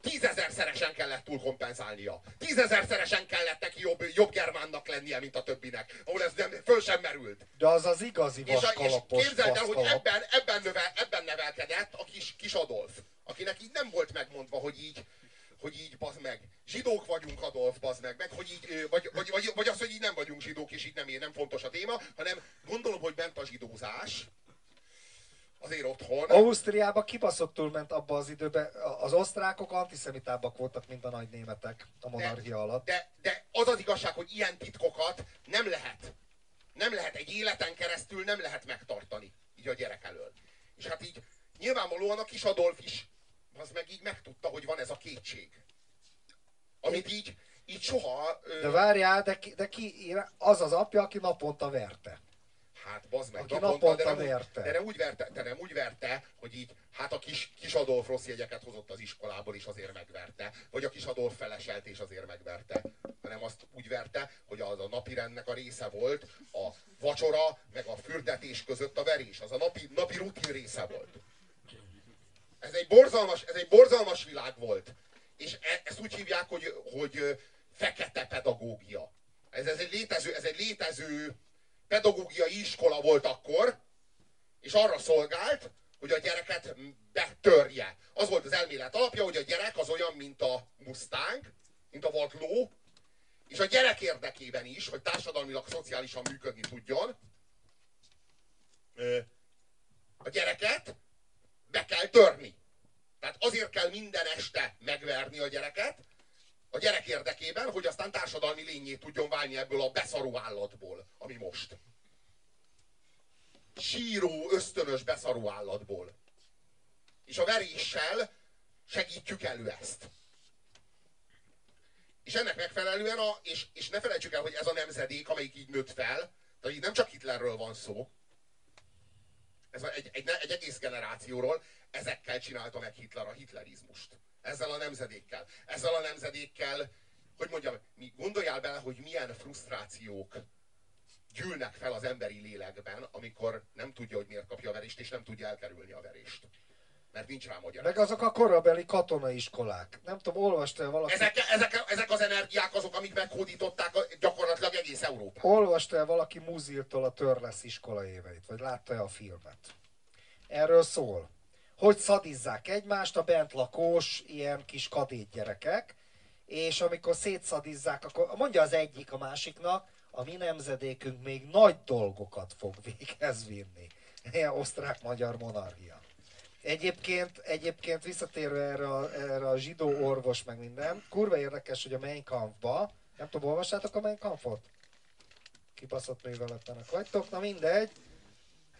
tízezerszeresen kellett túlkompenzálnia. Tízezerszeresen kellett neki jobb, jobb germánnak lennie, mint a többinek. Ahol ez nem, föl sem merült. De az az igazi És, a, és vaskalapos képzeld el, hogy ebben, ebben, növel, ebben nevelkedett a kis, kis Adolf, akinek így nem volt megmondva, hogy így, hogy így, bazd meg, zsidók vagyunk, Adolf, bazd meg, meg hogy így, vagy, vagy, vagy, vagy az, hogy így nem vagyunk zsidók, és így nem, nem fontos a téma, hanem gondolom, hogy bent a zsidózás, azért otthon, Ausztriába kibaszottul ment abba az időben. Az osztrákok antiszemitábbak voltak, mint a nagy németek a monarchia alatt. De, de az az igazság, hogy ilyen titkokat nem lehet. Nem lehet egy életen keresztül, nem lehet megtartani. Így a gyerek elől. És hát így nyilvánvalóan a kis Adolf is az meg így megtudta, hogy van ez a kétség. Amit így, így soha... Ö, De várjál, de ki, de ki az az apja, aki naponta verte. Hát bazd meg, Aki naponta, naponta de nem, verte. De nem úgy verte, de nem úgy verte, hogy így, hát a kis, kis Adolf rossz jegyeket hozott az iskolából, és azért megverte. Vagy a kis Adolf feleselt, és azért megverte. Hanem azt úgy verte, hogy az a napi rendnek a része volt a vacsora, meg a fürdetés között a verés. Az a napi, napi rutin része volt. Ez egy borzalmas, ez egy borzalmas világ volt. És e, ezt úgy hívják, hogy, hogy fekete pedagógia. Ez, ez, egy létező, ez egy létező pedagógiai iskola volt akkor, és arra szolgált, hogy a gyereket betörje. Az volt az elmélet alapja, hogy a gyerek az olyan, mint a Mustang, mint a volt ló, és a gyerek érdekében is, hogy társadalmilag, szociálisan működni tudjon, a gyereket be kell törni. Tehát azért kell minden este megverni a gyereket, a gyerek érdekében, hogy aztán társadalmi lényét tudjon válni ebből a beszaró állatból, ami most. Síró, ösztönös beszaró állatból. És a veréssel segítjük elő ezt. És ennek megfelelően, a, és, és ne felejtsük el, hogy ez a nemzedék, amelyik így nőtt fel, tehát így nem csak Hitlerről van szó, ez egy, egy, egy egész generációról, ezekkel csinálta meg Hitler a hitlerizmust. Ezzel a nemzedékkel. Ezzel a nemzedékkel, hogy mondjam, mi, gondoljál bele, hogy milyen frusztrációk gyűlnek fel az emberi lélekben, amikor nem tudja, hogy miért kapja a verést, és nem tudja elkerülni a verést. Mert nincs rá magyar. Meg azok a korabeli katonaiskolák. Nem tudom, olvastál valaki... Ezek, ezek, ezek az energiák azok, amik meghódították gyakorlatilag egész Európát. Olvastál valaki Muziltól a Törlesz iskola éveit? Vagy látta-e a filmet? Erről szól hogy szadizzák egymást a bentlakós ilyen kis kadét gyerekek, és amikor szétszadizzák, akkor mondja az egyik a másiknak, a mi nemzedékünk még nagy dolgokat fog véghez vinni. Ilyen osztrák-magyar monarchia. Egyébként, egyébként visszatérve erre a, erre a zsidó orvos meg minden, kurva érdekes, hogy a Mein Kampfba, nem tudom, olvassátok a Mein Kampfot? Kibaszott műveletlenek vagytok, na mindegy,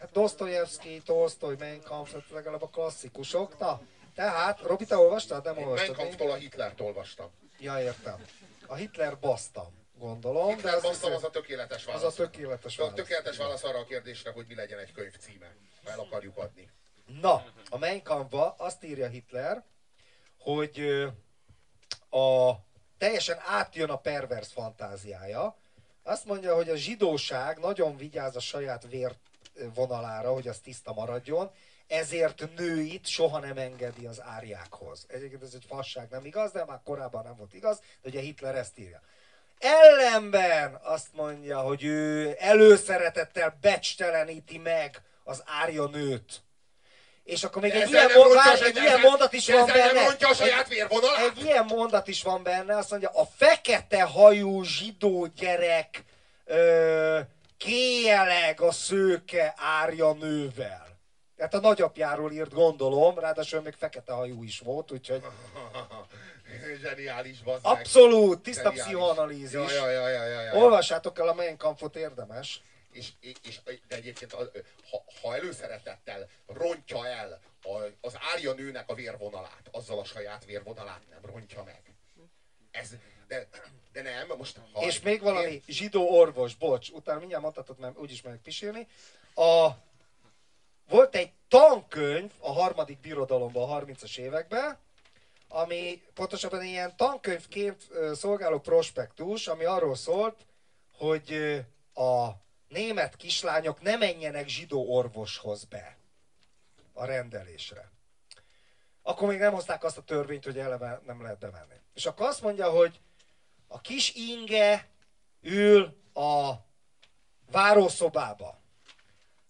Hát Dostoyevsky, Tolstoy, Mein Kampf, hát legalább a klasszikusok. Na, tehát, Robi, te olvastad? Nem olvastad? Mein Kampftól a Hitlert olvastam. Ja, értem. A Hitler basztam, gondolom. Hitler de az basztam az a tökéletes válasz. Az a tökéletes válasz. A tökéletes válasz arra a kérdésre, hogy mi legyen egy könyv címe. El akarjuk adni. Na, a Mein Kampfba azt írja Hitler, hogy a teljesen átjön a pervers fantáziája. Azt mondja, hogy a zsidóság nagyon vigyáz a saját vért vonalára, hogy az tiszta maradjon, ezért nőit soha nem engedi az árjákhoz. Egyébként ez egy fasság, nem igaz, de már korábban nem volt igaz, de ugye Hitler ezt írja. Ellenben azt mondja, hogy ő előszeretettel becsteleníti meg az árja nőt. És akkor még egy ilyen, vár, egy ilyen mondat is van benne. a saját egy, egy ilyen mondat is van benne, azt mondja, a fekete hajú zsidó gyerek ö, kéjeleg a szőke árja nővel. Tehát a nagyapjáról írt, gondolom, ráadásul még fekete hajú is volt, úgyhogy... Zseniális, bazd Abszolút, tiszta Zseniális. pszichoanalízis. Ja, ja, ja, ja, ja, ja. Olvassátok el a Mein Kampfot, érdemes. És, és, de egyébként, ha, ha előszeretettel rontja el az árja nőnek a vérvonalát, azzal a saját vérvonalát nem rontja meg. Ez, de, de nem, most... Ha és még valami én... zsidó orvos, bocs, utána mindjárt mondhatod, mert úgyis meg pisilni. A, volt egy tankönyv a harmadik birodalomban a 30-as években, ami pontosabban ilyen tankönyvként szolgáló prospektus, ami arról szólt, hogy a német kislányok ne menjenek zsidó orvoshoz be a rendelésre. Akkor még nem hozták azt a törvényt, hogy eleve nem lehet bemenni. És akkor azt mondja, hogy a kis inge ül a várószobába.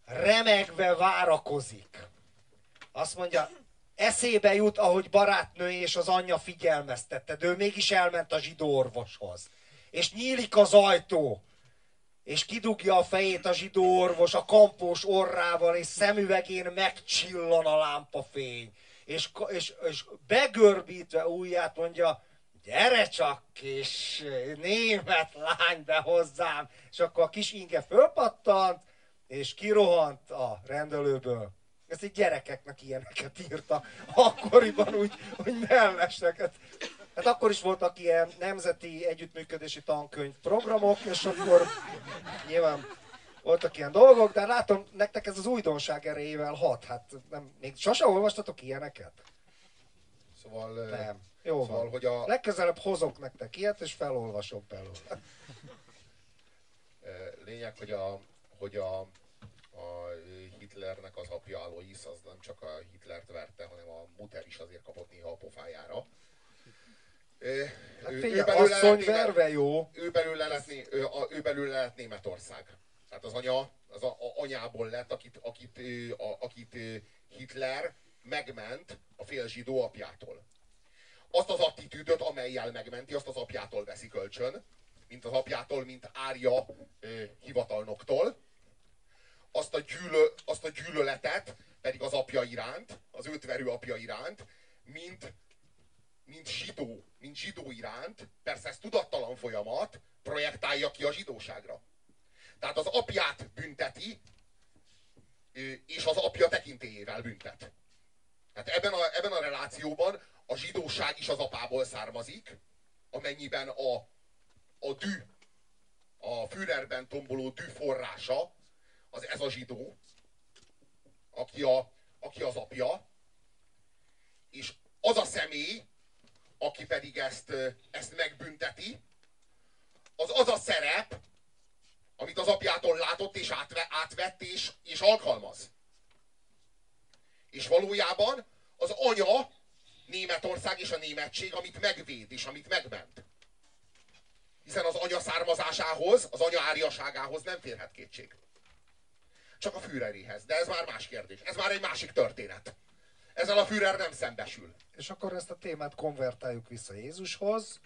Remegve várakozik. Azt mondja, eszébe jut, ahogy barátnő és az anyja figyelmeztette, de ő mégis elment a zsidó orvoshoz. És nyílik az ajtó, és kidugja a fejét a zsidó orvos a kampós orrával, és szemüvegén megcsillan a lámpafény. És, és, és begörbítve ujját mondja, gyere csak kis német lány be hozzám, és akkor a kis inge fölpattant, és kirohant a rendelőből. Ezt egy gyerekeknek ilyeneket írta akkoriban úgy, hogy melleseket. Hát akkor is voltak ilyen nemzeti együttműködési tankönyv programok, és akkor nyilván voltak ilyen dolgok, de látom, nektek ez az újdonság erejével hat. Hát nem, még sose olvastatok ilyeneket? Szóval... Nem. Jó szóval, van. Hogy a... Legközelebb hozok nektek ilyet, és felolvasok belőle. Lényeg, hogy a, hogy a, a Hitlernek az apja Alois, az nem csak a Hitlert verte, hanem a Mutter is azért kapott néha a pofájára. Hát figyelj, asszony verve jó. Ő belőle lett, ő, ő belőle lett Németország. Tehát az anya, az a, a anyából lett, akit, akit, a, akit Hitler megment a fél zsidó apjától. Azt az attitűdöt, amelyel megmenti, azt az apjától veszi kölcsön, mint az apjától, mint árja hivatalnoktól. Azt a, gyűlö, azt a gyűlöletet pedig az apja iránt, az őt verő apja iránt, mint, mint zsidó, mint zsidó iránt, persze ez tudattalan folyamat, projektálja ki a zsidóságra. Tehát az apját bünteti, és az apja tekintélyével büntet. Hát ebben a, ebben a relációban a zsidóság is az apából származik, amennyiben a, a dű, a Führerben tomboló dű forrása, az ez a zsidó, aki, a, aki az apja, és az a személy, aki pedig ezt, ezt megbünteti, az az a szerep, amit az apjától látott és átve, átvett és, és alkalmaz. És valójában az anya Németország és a németség, amit megvéd és amit megment. Hiszen az anya származásához, az anya áriaságához nem férhet kétség. Csak a Führerihez. De ez már más kérdés. Ez már egy másik történet. Ezzel a Führer nem szembesül. És akkor ezt a témát konvertáljuk vissza Jézushoz.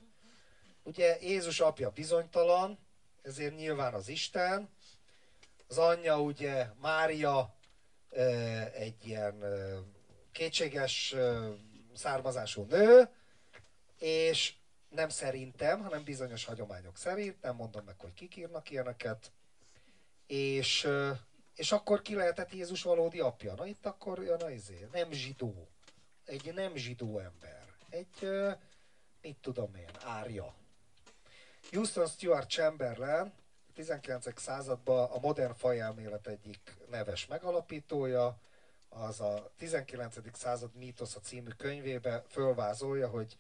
Ugye Jézus apja bizonytalan, ezért nyilván az Isten. Az anyja ugye Mária egy ilyen kétséges származású nő, és nem szerintem, hanem bizonyos hagyományok szerint, nem mondom meg, hogy kik írnak ilyeneket, és, és akkor ki lehetett Jézus valódi apja? Na itt akkor jön a izé, nem zsidó. Egy nem zsidó ember. Egy, mit tudom én, árja. Houston Stuart Chamberlain 19. században a modern fajelmélet egyik neves megalapítója, az a 19. század mítosz a című könyvébe fölvázolja, hogy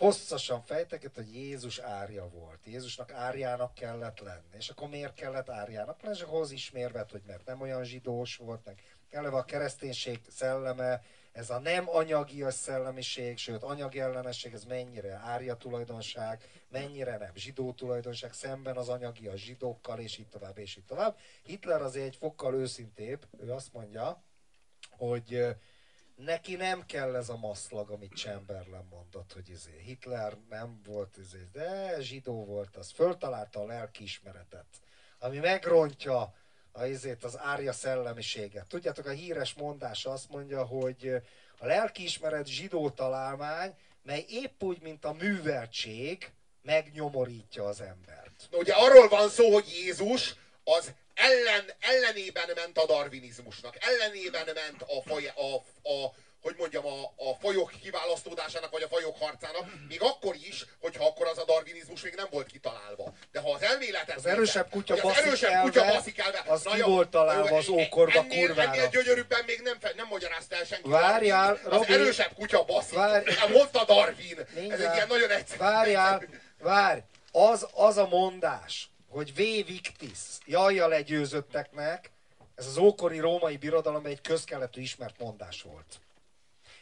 hosszasan fejteket, hogy Jézus árja volt. Jézusnak árjának kellett lenni. És akkor miért kellett árjának lenni? És ahhoz ismérvet, hogy mert nem olyan zsidós volt, meg eleve a kereszténység szelleme, ez a nem anyagias szellemiség, sőt anyagi ellenesség, ez mennyire árja tulajdonság, mennyire nem zsidó tulajdonság, szemben az anyagi a zsidókkal, és így tovább, és így tovább. Hitler azért egy fokkal őszintébb, ő azt mondja, hogy neki nem kell ez a maszlag, amit Chamberlain mondott, hogy izé, Hitler nem volt, izé, de zsidó volt, az föltalálta a lelkiismeretet, ami megrontja a, izét, az árja szellemiséget. Tudjátok, a híres mondás azt mondja, hogy a lelkiismeret zsidó találmány, mely épp úgy, mint a műveltség, megnyomorítja az embert. Na, ugye arról van szó, hogy Jézus az ellen, ellenében ment a darwinizmusnak, ellenében ment a, faj, a, a hogy mondjam, a, a fajok kiválasztódásának, vagy a fajok harcának, még akkor is, hogyha akkor az a darwinizmus még nem volt kitalálva. De ha az elméletet... Az erősebb kutya, az erősebb elve, kutya baszik elve, az ki volt találva az ókorba ennél, kurvára. Ennél gyönyörűbben még nem, nem magyarázta el senki. Várjál, Az Robi, erősebb kutya baszik. Várj, mondta Darwin. Mindjárt, Ez egy ilyen nagyon egyszerű. Várjál, várj. Az, az a mondás, hogy V victis, jajja legyőzötteknek, ez az ókori római birodalomban egy közkeletű ismert mondás volt.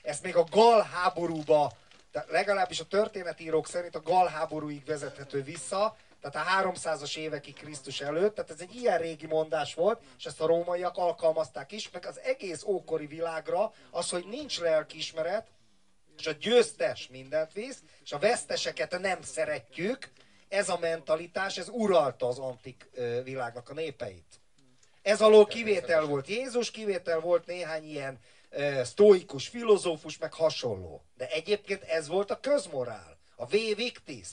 Ezt még a Gal háborúba, de legalábbis a történetírók szerint a Gal háborúig vezethető vissza, tehát a 300-as évekig Krisztus előtt, tehát ez egy ilyen régi mondás volt, és ezt a rómaiak alkalmazták is, meg az egész ókori világra az, hogy nincs lelkiismeret, és a győztes mindent visz, és a veszteseket nem szeretjük, ez a mentalitás, ez uralta az antik világnak a népeit. Ez alól kivétel volt Jézus, kivétel volt néhány ilyen sztóikus filozófus, meg hasonló. De egyébként ez volt a közmorál, a V victis.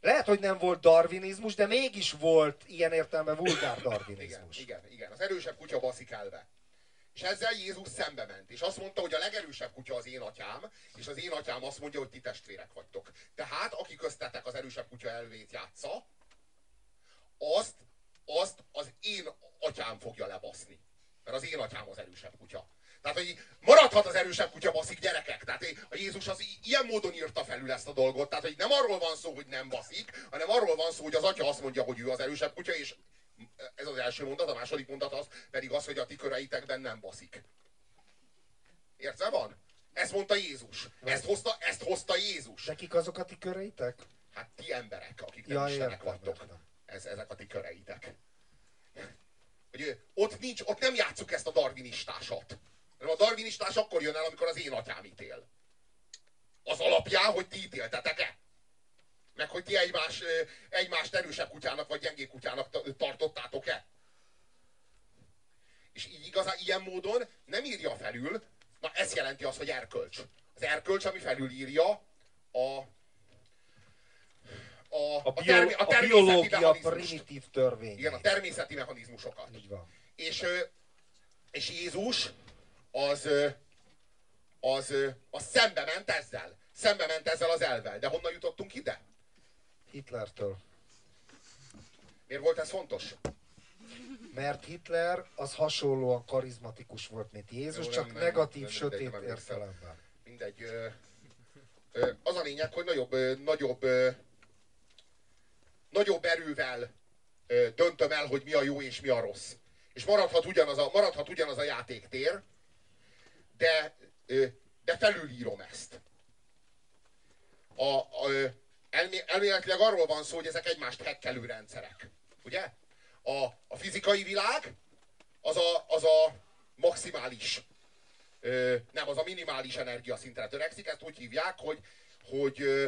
Lehet, hogy nem volt darwinizmus, de mégis volt ilyen értelme vulgár darwinizmus. Igen, igen, igen. Az erősebb kutya baszik elve. És ezzel Jézus szembe ment, és azt mondta, hogy a legerősebb kutya az én atyám, és az én atyám azt mondja, hogy ti testvérek vagytok. Tehát, aki köztetek az erősebb kutya elvét játsza, azt, azt az én atyám fogja lebaszni. Mert az én atyám az erősebb kutya. Tehát, hogy maradhat az erősebb kutya baszik gyerekek. Tehát a Jézus az ilyen módon írta felül ezt a dolgot. Tehát, hogy nem arról van szó, hogy nem baszik, hanem arról van szó, hogy az atya azt mondja, hogy ő az erősebb kutya, és ez az első mondat, a második mondat az pedig az, hogy a ti köreitekben nem baszik. Értve van? Ezt mondta Jézus. Ezt hozta, ezt hozta Jézus. De kik azok a ti köreitek? Hát ti emberek, akik nem ja, istenek vagytok. Ez, ezek a ti köreitek. hogy ott, nincs, ott nem játsszuk ezt a darwinistásat. Hanem a darwinistás akkor jön el, amikor az én atyám ítél. Az alapján, hogy ti ítéltetek-e. Meg hogy ti egymás, egymást erősebb kutyának vagy gyengébb kutyának tartottátok-e. És így igazán ilyen módon nem írja felül, na ez jelenti azt, hogy erkölcs. Az erkölcs, ami felülírja a a, a, bio, a, a biológia primitív törvény. Igen, a természeti mechanizmusokat. Így van. És, és Jézus az, az, az szembe ment ezzel. Szembe ment ezzel az elvel. De honnan jutottunk ide? Hitlertől. Miért volt ez fontos? Mert Hitler az hasonlóan karizmatikus volt, mint Jézus, Jó, csak nem, negatív, nem, sötét nem, értelemben. Mindegy. Ö, ö, az a lényeg, hogy nagyobb, ö, nagyobb, ö, nagyobb erővel ö, döntöm el, hogy mi a jó és mi a rossz. És maradhat ugyanaz a, maradhat ugyanaz a játéktér, de, ö, de felülírom ezt. A, a, elmé, elméletileg arról van szó, hogy ezek egymást hekkelő rendszerek. Ugye? A, a fizikai világ az a, az a maximális, ö, nem, az a minimális energiaszintre törekszik, ezt úgy hívják, hogy, hogy ö,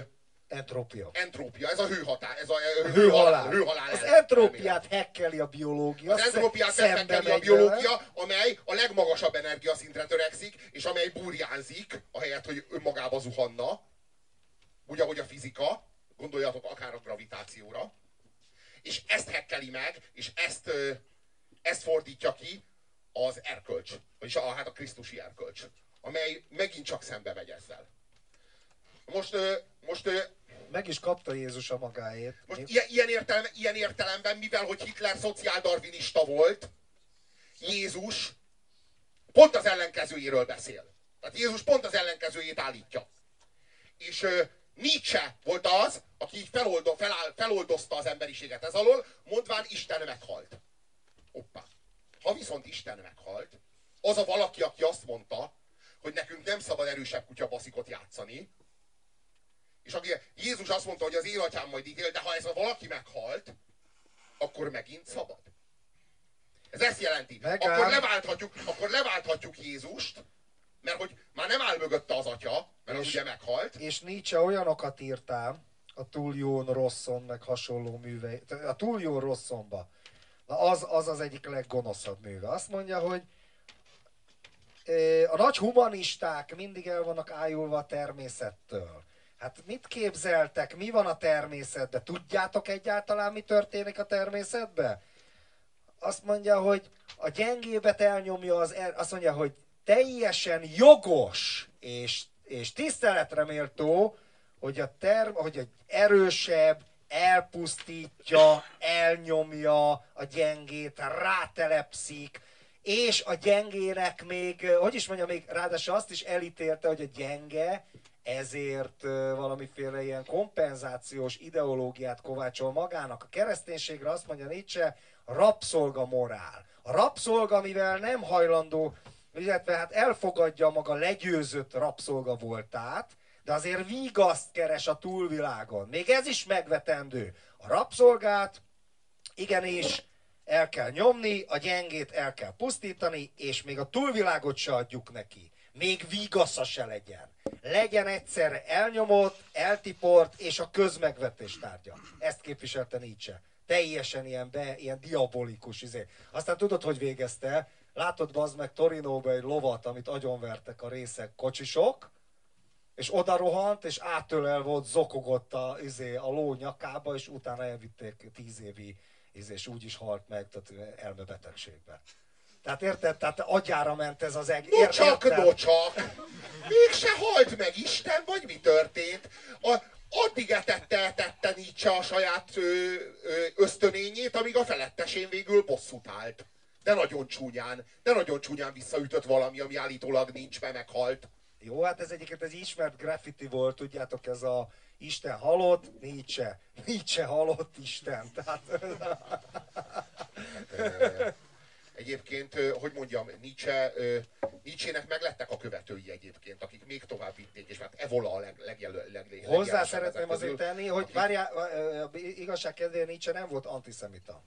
Entrópia. Entrópia, ez a hőhatár, ez a, a hőhalál. hőhalál. Az entrópiát hekkeli a biológia. Az entrópiát hekkeli a biológia, amely a legmagasabb energiaszintre törekszik, és amely burjánzik, ahelyett, hogy önmagába zuhanna. Úgy, ahogy a fizika, gondoljatok akár a gravitációra. És ezt hekkeli meg, és ezt, ezt fordítja ki az erkölcs, vagyis a, hát a krisztusi erkölcs, amely megint csak szembe megy ezzel. Most, most meg is kapta Jézus a magáét. Most ilyen, ilyen, értelme, ilyen értelemben, mivel hogy Hitler szociáldarvinista volt, Jézus pont az ellenkezőjéről beszél. Tehát Jézus pont az ellenkezőjét állítja. És Nietzsche volt az, aki így feloldo, feláll, feloldozta az emberiséget ez alól, mondván Isten meghalt. Hoppá. Ha viszont Isten meghalt, az a valaki, aki azt mondta, hogy nekünk nem szabad erősebb kutyabaszikot játszani, és aki, Jézus azt mondta, hogy az én atyám majd ítél, de ha ez a valaki meghalt, akkor megint szabad. Ez ezt jelenti. Megáll. Akkor leválthatjuk, akkor leválthatjuk Jézust, mert hogy már nem áll mögötte az atya, mert és, az ugye meghalt. És Nietzsche olyanokat írtál, a túl jó rosszon, meg hasonló művei, a túl jó rosszonba. Na az, az az egyik leggonoszabb műve. Azt mondja, hogy a nagy humanisták mindig el vannak ájulva a természettől. Hát mit képzeltek, mi van a természetben? Tudjátok egyáltalán, mi történik a természetben? Azt mondja, hogy a gyengébet elnyomja az, er, azt mondja, hogy teljesen jogos és, és tiszteletre méltó, hogy a term, hogy egy erősebb elpusztítja, elnyomja a gyengét, rátelepszik, és a gyengének még, hogy is mondja, még ráadásul azt is elítélte, hogy a gyenge ezért valamiféle ilyen kompenzációs ideológiát kovácsol magának. A kereszténységre azt mondja Nietzsche, rabszolga morál. A rabszolga, mivel nem hajlandó, illetve hát elfogadja maga legyőzött rabszolga voltát, de azért vigaszt keres a túlvilágon. Még ez is megvetendő. A rabszolgát igenis el kell nyomni, a gyengét el kell pusztítani, és még a túlvilágot se adjuk neki. Még vigasza se legyen legyen egyszerre elnyomott, eltiport és a közmegvetés tárgya. Ezt képviselte Nietzsche. Teljesen ilyen, be, ilyen diabolikus izé. Aztán tudod, hogy végezte? Látod bazd meg Torinóba egy lovat, amit agyonvertek a részek kocsisok, és oda rohant, és átölel volt, zokogott a, izé, a ló nyakába, és utána elvitték tíz évi, izé, és úgy is halt meg, tehát elmebetegségbe. Tehát érted? Tehát agyára ment ez az egész. No csak, no csak. Mégse halt meg Isten, vagy mi történt? A, addig etette, etette Nietzsche a saját ö, ö, ösztönényét, amíg a felettesén végül bosszút állt. De nagyon csúnyán, de nagyon csúnyán visszaütött valami, ami állítólag nincs, mert meghalt. Jó, hát ez egyiket egy ismert graffiti volt, tudjátok, ez a Isten halott, Nietzsche. Nietzsche halott Isten. Tehát... Egyébként, hogy mondjam, Nietzsche, Nietzsének meglettek a követői egyébként, akik még tovább vitték, és hát Evola a leg, legjel, leg, leg, Hozzá szeretném azért tenni, hogy akik... várjál, igazság kedvéért Nietzsche nem volt antiszemita.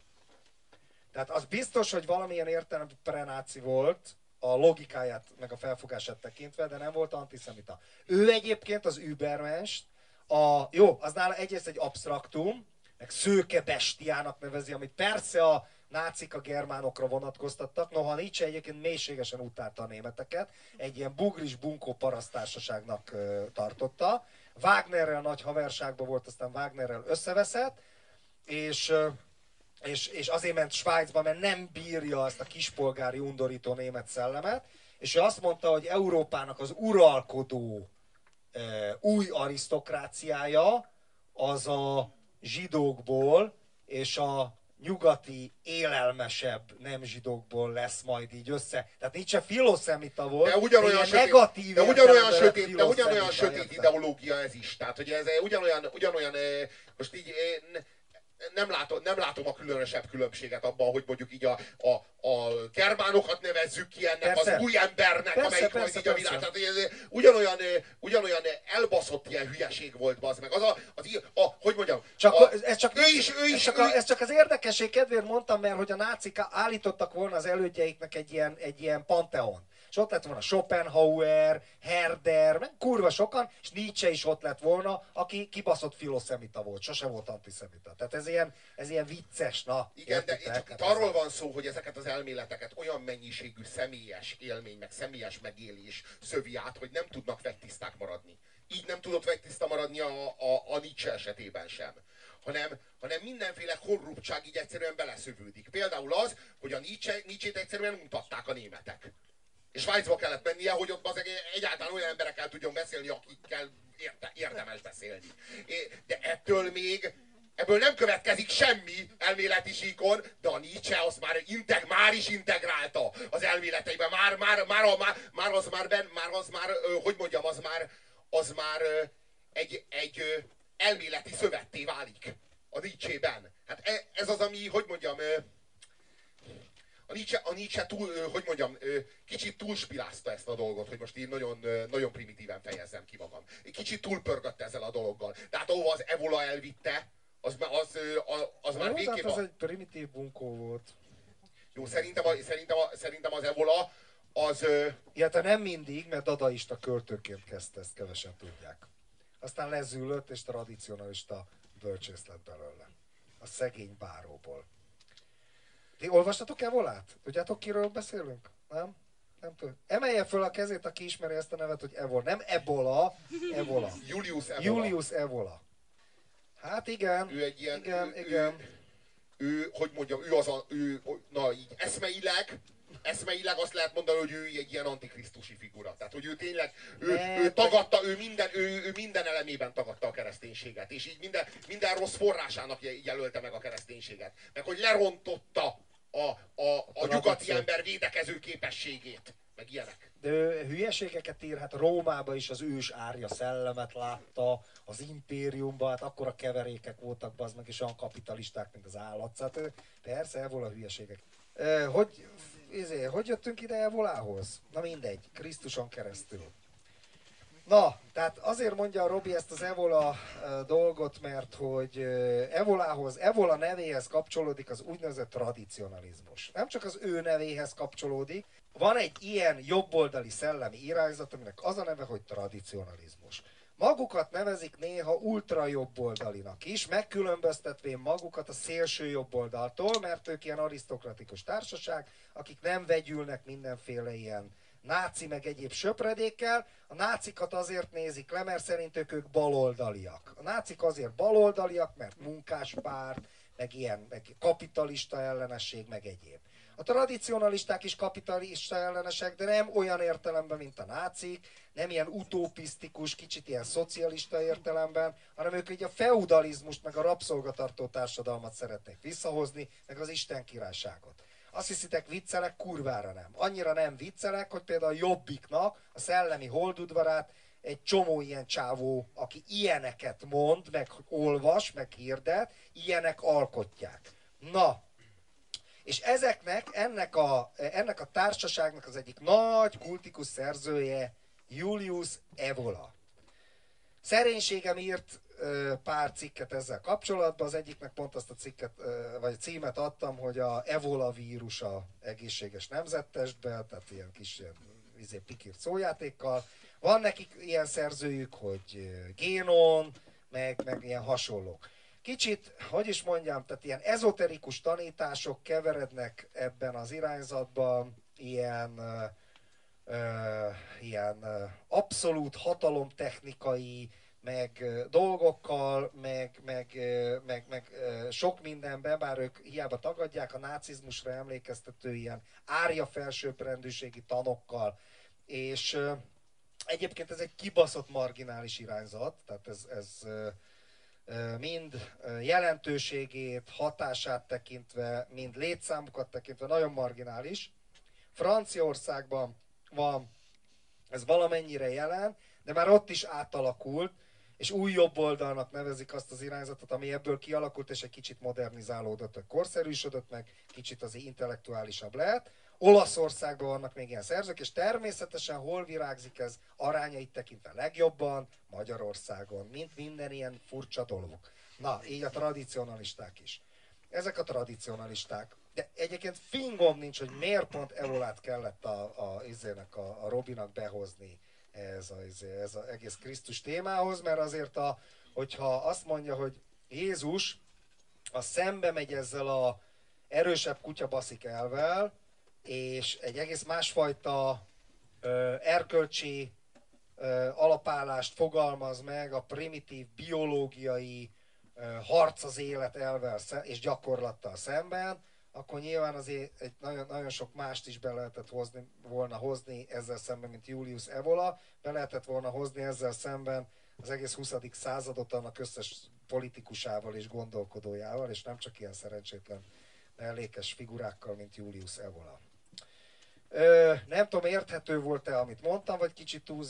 Tehát az biztos, hogy valamilyen értelemben prenáci volt, a logikáját, meg a felfogását tekintve, de nem volt antiszemita. Ő egyébként az Übermensch, a, jó, az nála egyrészt egy abstraktum, meg szőke bestiának nevezi, amit persze a nácik a germánokra vonatkoztattak, noha Nietzsche egyébként mélységesen utálta a németeket, egy ilyen bugris bunkó parasztársaságnak tartotta. Wagnerrel nagy haverságban volt, aztán Wagnerrel összeveszett, és és, és azért ment Svájcba, mert nem bírja azt a kispolgári undorító német szellemet, és ő azt mondta, hogy Európának az uralkodó e, új arisztokráciája az a zsidókból és a nyugati, élelmesebb nem zsidókból lesz majd így össze. Tehát nincs se filoszemita volt, de ugyanolyan sötét, negatív de ugyanolyan sötét, de ugyanolyan sötét ideológia ez is. Tehát, hogy ez ugyanolyan, ugyanolyan most így nem látom, nem látom a különösebb különbséget abban, hogy mondjuk így a, a, a kermánokat nevezzük ki ennek persze. az új embernek, persze, amelyik persze, majd így a világ. Tehát, ez ugyanolyan, ugyanolyan elbaszott ilyen hülyeség volt az meg. Az a, az, a, hogy mondjam, csak, a, ez csak, ő is, ő is, ez, csak a, ez csak az érdekesség kedvéért mondtam, mert hogy a nácik állítottak volna az elődjeiknek egy ilyen, egy ilyen panteon és ott lett volna Schopenhauer, Herder, kurva sokan, és Nietzsche is ott lett volna, aki kibaszott filoszemita volt, sose volt antiszemita. Tehát ez ilyen, ez ilyen vicces, na. Igen, de csak itt arról van szó, hogy ezeket az elméleteket olyan mennyiségű személyes élmény, meg személyes megélés szövi át, hogy nem tudnak vegytiszták maradni. Így nem tudott vegytiszta maradni a, a, a Nietzsche esetében sem hanem, hanem mindenféle korruptság így egyszerűen beleszövődik. Például az, hogy a Nietzsche, Nietzsét egyszerűen mutatták a németek. És Svájcba kellett mennie, hogy ott az egyáltalán olyan emberekkel tudjon beszélni, akikkel érte, érdemes beszélni. De ettől még ebből nem következik semmi elméleti síkon, de a Nietzsche az már, integ, már is integrálta az elméleteiben. Már, már, már, már, már az már, ben, már az már, hogy mondjam, az már, az már egy, egy elméleti szövetté válik a Nietzsche-ben. Hát e, ez az, ami, hogy mondjam, a Nietzsche, a Nietzsche túl, hogy mondjam, kicsit túlspilázta ezt a dolgot, hogy most én nagyon, nagyon primitíven fejezzem ki magam. Kicsit túlpörgött ezzel a dologgal. De hát ahova az Evola elvitte, az, az, az, az már végképp... az egy primitív bunkó volt. Jó, szerintem, a, szerintem, a, szerintem az Evola az... Illetve nem mindig, mert dadaista költőként kezdte, ezt kevesen tudják. Aztán lezülött, és tradicionalista bölcsész lett belőle. A szegény báróból. Ti olvastatok Evolát? Tudjátok, kiről beszélünk? Nem? Nem tudom. Emelje föl a kezét, aki ismeri ezt a nevet, hogy Evola. Nem Ebola, Evola. Julius Evola. Julius Evola. Hát igen. Ő egy ilyen, igen, ő, igen. Ő, ő, hogy mondjam, ő az a, ő, na így eszmeileg, eszmeileg azt lehet mondani, hogy ő egy ilyen antikrisztusi figura. Tehát, hogy ő tényleg, ő, ő tagadta, ő minden, ő, ő minden elemében tagadta a kereszténységet, és így minden, minden rossz forrásának jelölte meg a kereszténységet. Meg hogy lerontotta a, a, a nyugati ember védekező képességét, meg ilyenek. De hülyeségeket ír, hát Rómába is az ős árja szellemet látta, az impériumban, hát akkor a keverékek voltak, az meg is olyan kapitalisták, mint az állat. Hát persze, ebből a hülyeségek. Hogy, izé, hogy jöttünk ide Evolához? Na mindegy, Krisztuson keresztül. Na, tehát azért mondja a Robi ezt az Evola dolgot, mert hogy Evolához, Evola nevéhez kapcsolódik az úgynevezett tradicionalizmus. Nem csak az ő nevéhez kapcsolódik, van egy ilyen jobboldali szellemi irányzat, aminek az a neve, hogy tradicionalizmus. Magukat nevezik néha ultra jobboldalinak is, megkülönböztetvén magukat a szélső jobboldaltól, mert ők ilyen arisztokratikus társaság, akik nem vegyülnek mindenféle ilyen náci meg egyéb söpredékkel. A nácikat azért nézik le, mert szerintük ők baloldaliak. A nácik azért baloldaliak, mert munkáspárt, meg ilyen meg kapitalista ellenesség, meg egyéb. A tradicionalisták is kapitalista ellenesek, de nem olyan értelemben, mint a nácik, nem ilyen utopisztikus, kicsit ilyen szocialista értelemben, hanem ők így a feudalizmust, meg a rabszolgatartó társadalmat szeretnék visszahozni, meg az Isten királyságot. Azt hiszitek viccelek, kurvára nem. Annyira nem viccelek, hogy például a Jobbiknak a szellemi holdudvarát egy csomó ilyen csávó, aki ilyeneket mond, meg olvas, meg hirdet, ilyenek alkotják. Na, és ezeknek, ennek a, ennek a társaságnak az egyik nagy kultikus szerzője Julius Evola. Szerénységem írt pár cikket ezzel kapcsolatban. Az egyiknek pont azt a cikket, vagy címet adtam, hogy a Evola vírus a egészséges nemzettestben, tehát ilyen kis ilyen, izé, pikírt szójátékkal. Van nekik ilyen szerzőjük, hogy génon, meg, meg ilyen hasonlók. Kicsit, hogy is mondjam, tehát ilyen ezoterikus tanítások keverednek ebben az irányzatban, ilyen, uh, ilyen abszolút hatalomtechnikai, meg dolgokkal, meg, meg, meg, meg sok mindenben, bár ők hiába tagadják, a nácizmusra emlékeztető ilyen árja felsőbbrendűségi tanokkal, és egyébként ez egy kibaszott marginális irányzat, tehát ez, ez mind jelentőségét, hatását tekintve, mind létszámukat tekintve nagyon marginális. Franciaországban van ez valamennyire jelen, de már ott is átalakult, és új jobboldalnak nevezik azt az irányzatot, ami ebből kialakult, és egy kicsit modernizálódott, vagy korszerűsödött meg, kicsit azért intellektuálisabb lehet. Olaszországban vannak még ilyen szerzők, és természetesen hol virágzik ez arányait tekintve legjobban? Magyarországon, mint minden ilyen furcsa dolog. Na, így a tradicionalisták is. Ezek a tradicionalisták. De egyébként fingom nincs, hogy miért pont Evolát kellett a, a, a, a Robinak behozni ez, a, ez az egész Krisztus témához, mert azért, a, hogyha azt mondja, hogy Jézus a szembe megy ezzel a erősebb kutyabaszik elvel, és egy egész másfajta ö, erkölcsi ö, alapállást fogalmaz meg a primitív biológiai ö, harc az élet elvel és gyakorlattal szemben, akkor nyilván azért egy nagyon, nagyon sok mást is be lehetett hozni, volna hozni ezzel szemben, mint Julius Evola, be lehetett volna hozni ezzel szemben az egész 20. századot annak összes politikusával és gondolkodójával, és nem csak ilyen szerencsétlen mellékes figurákkal, mint Julius Evola. Ö, nem tudom, érthető volt-e, amit mondtam, vagy kicsit túl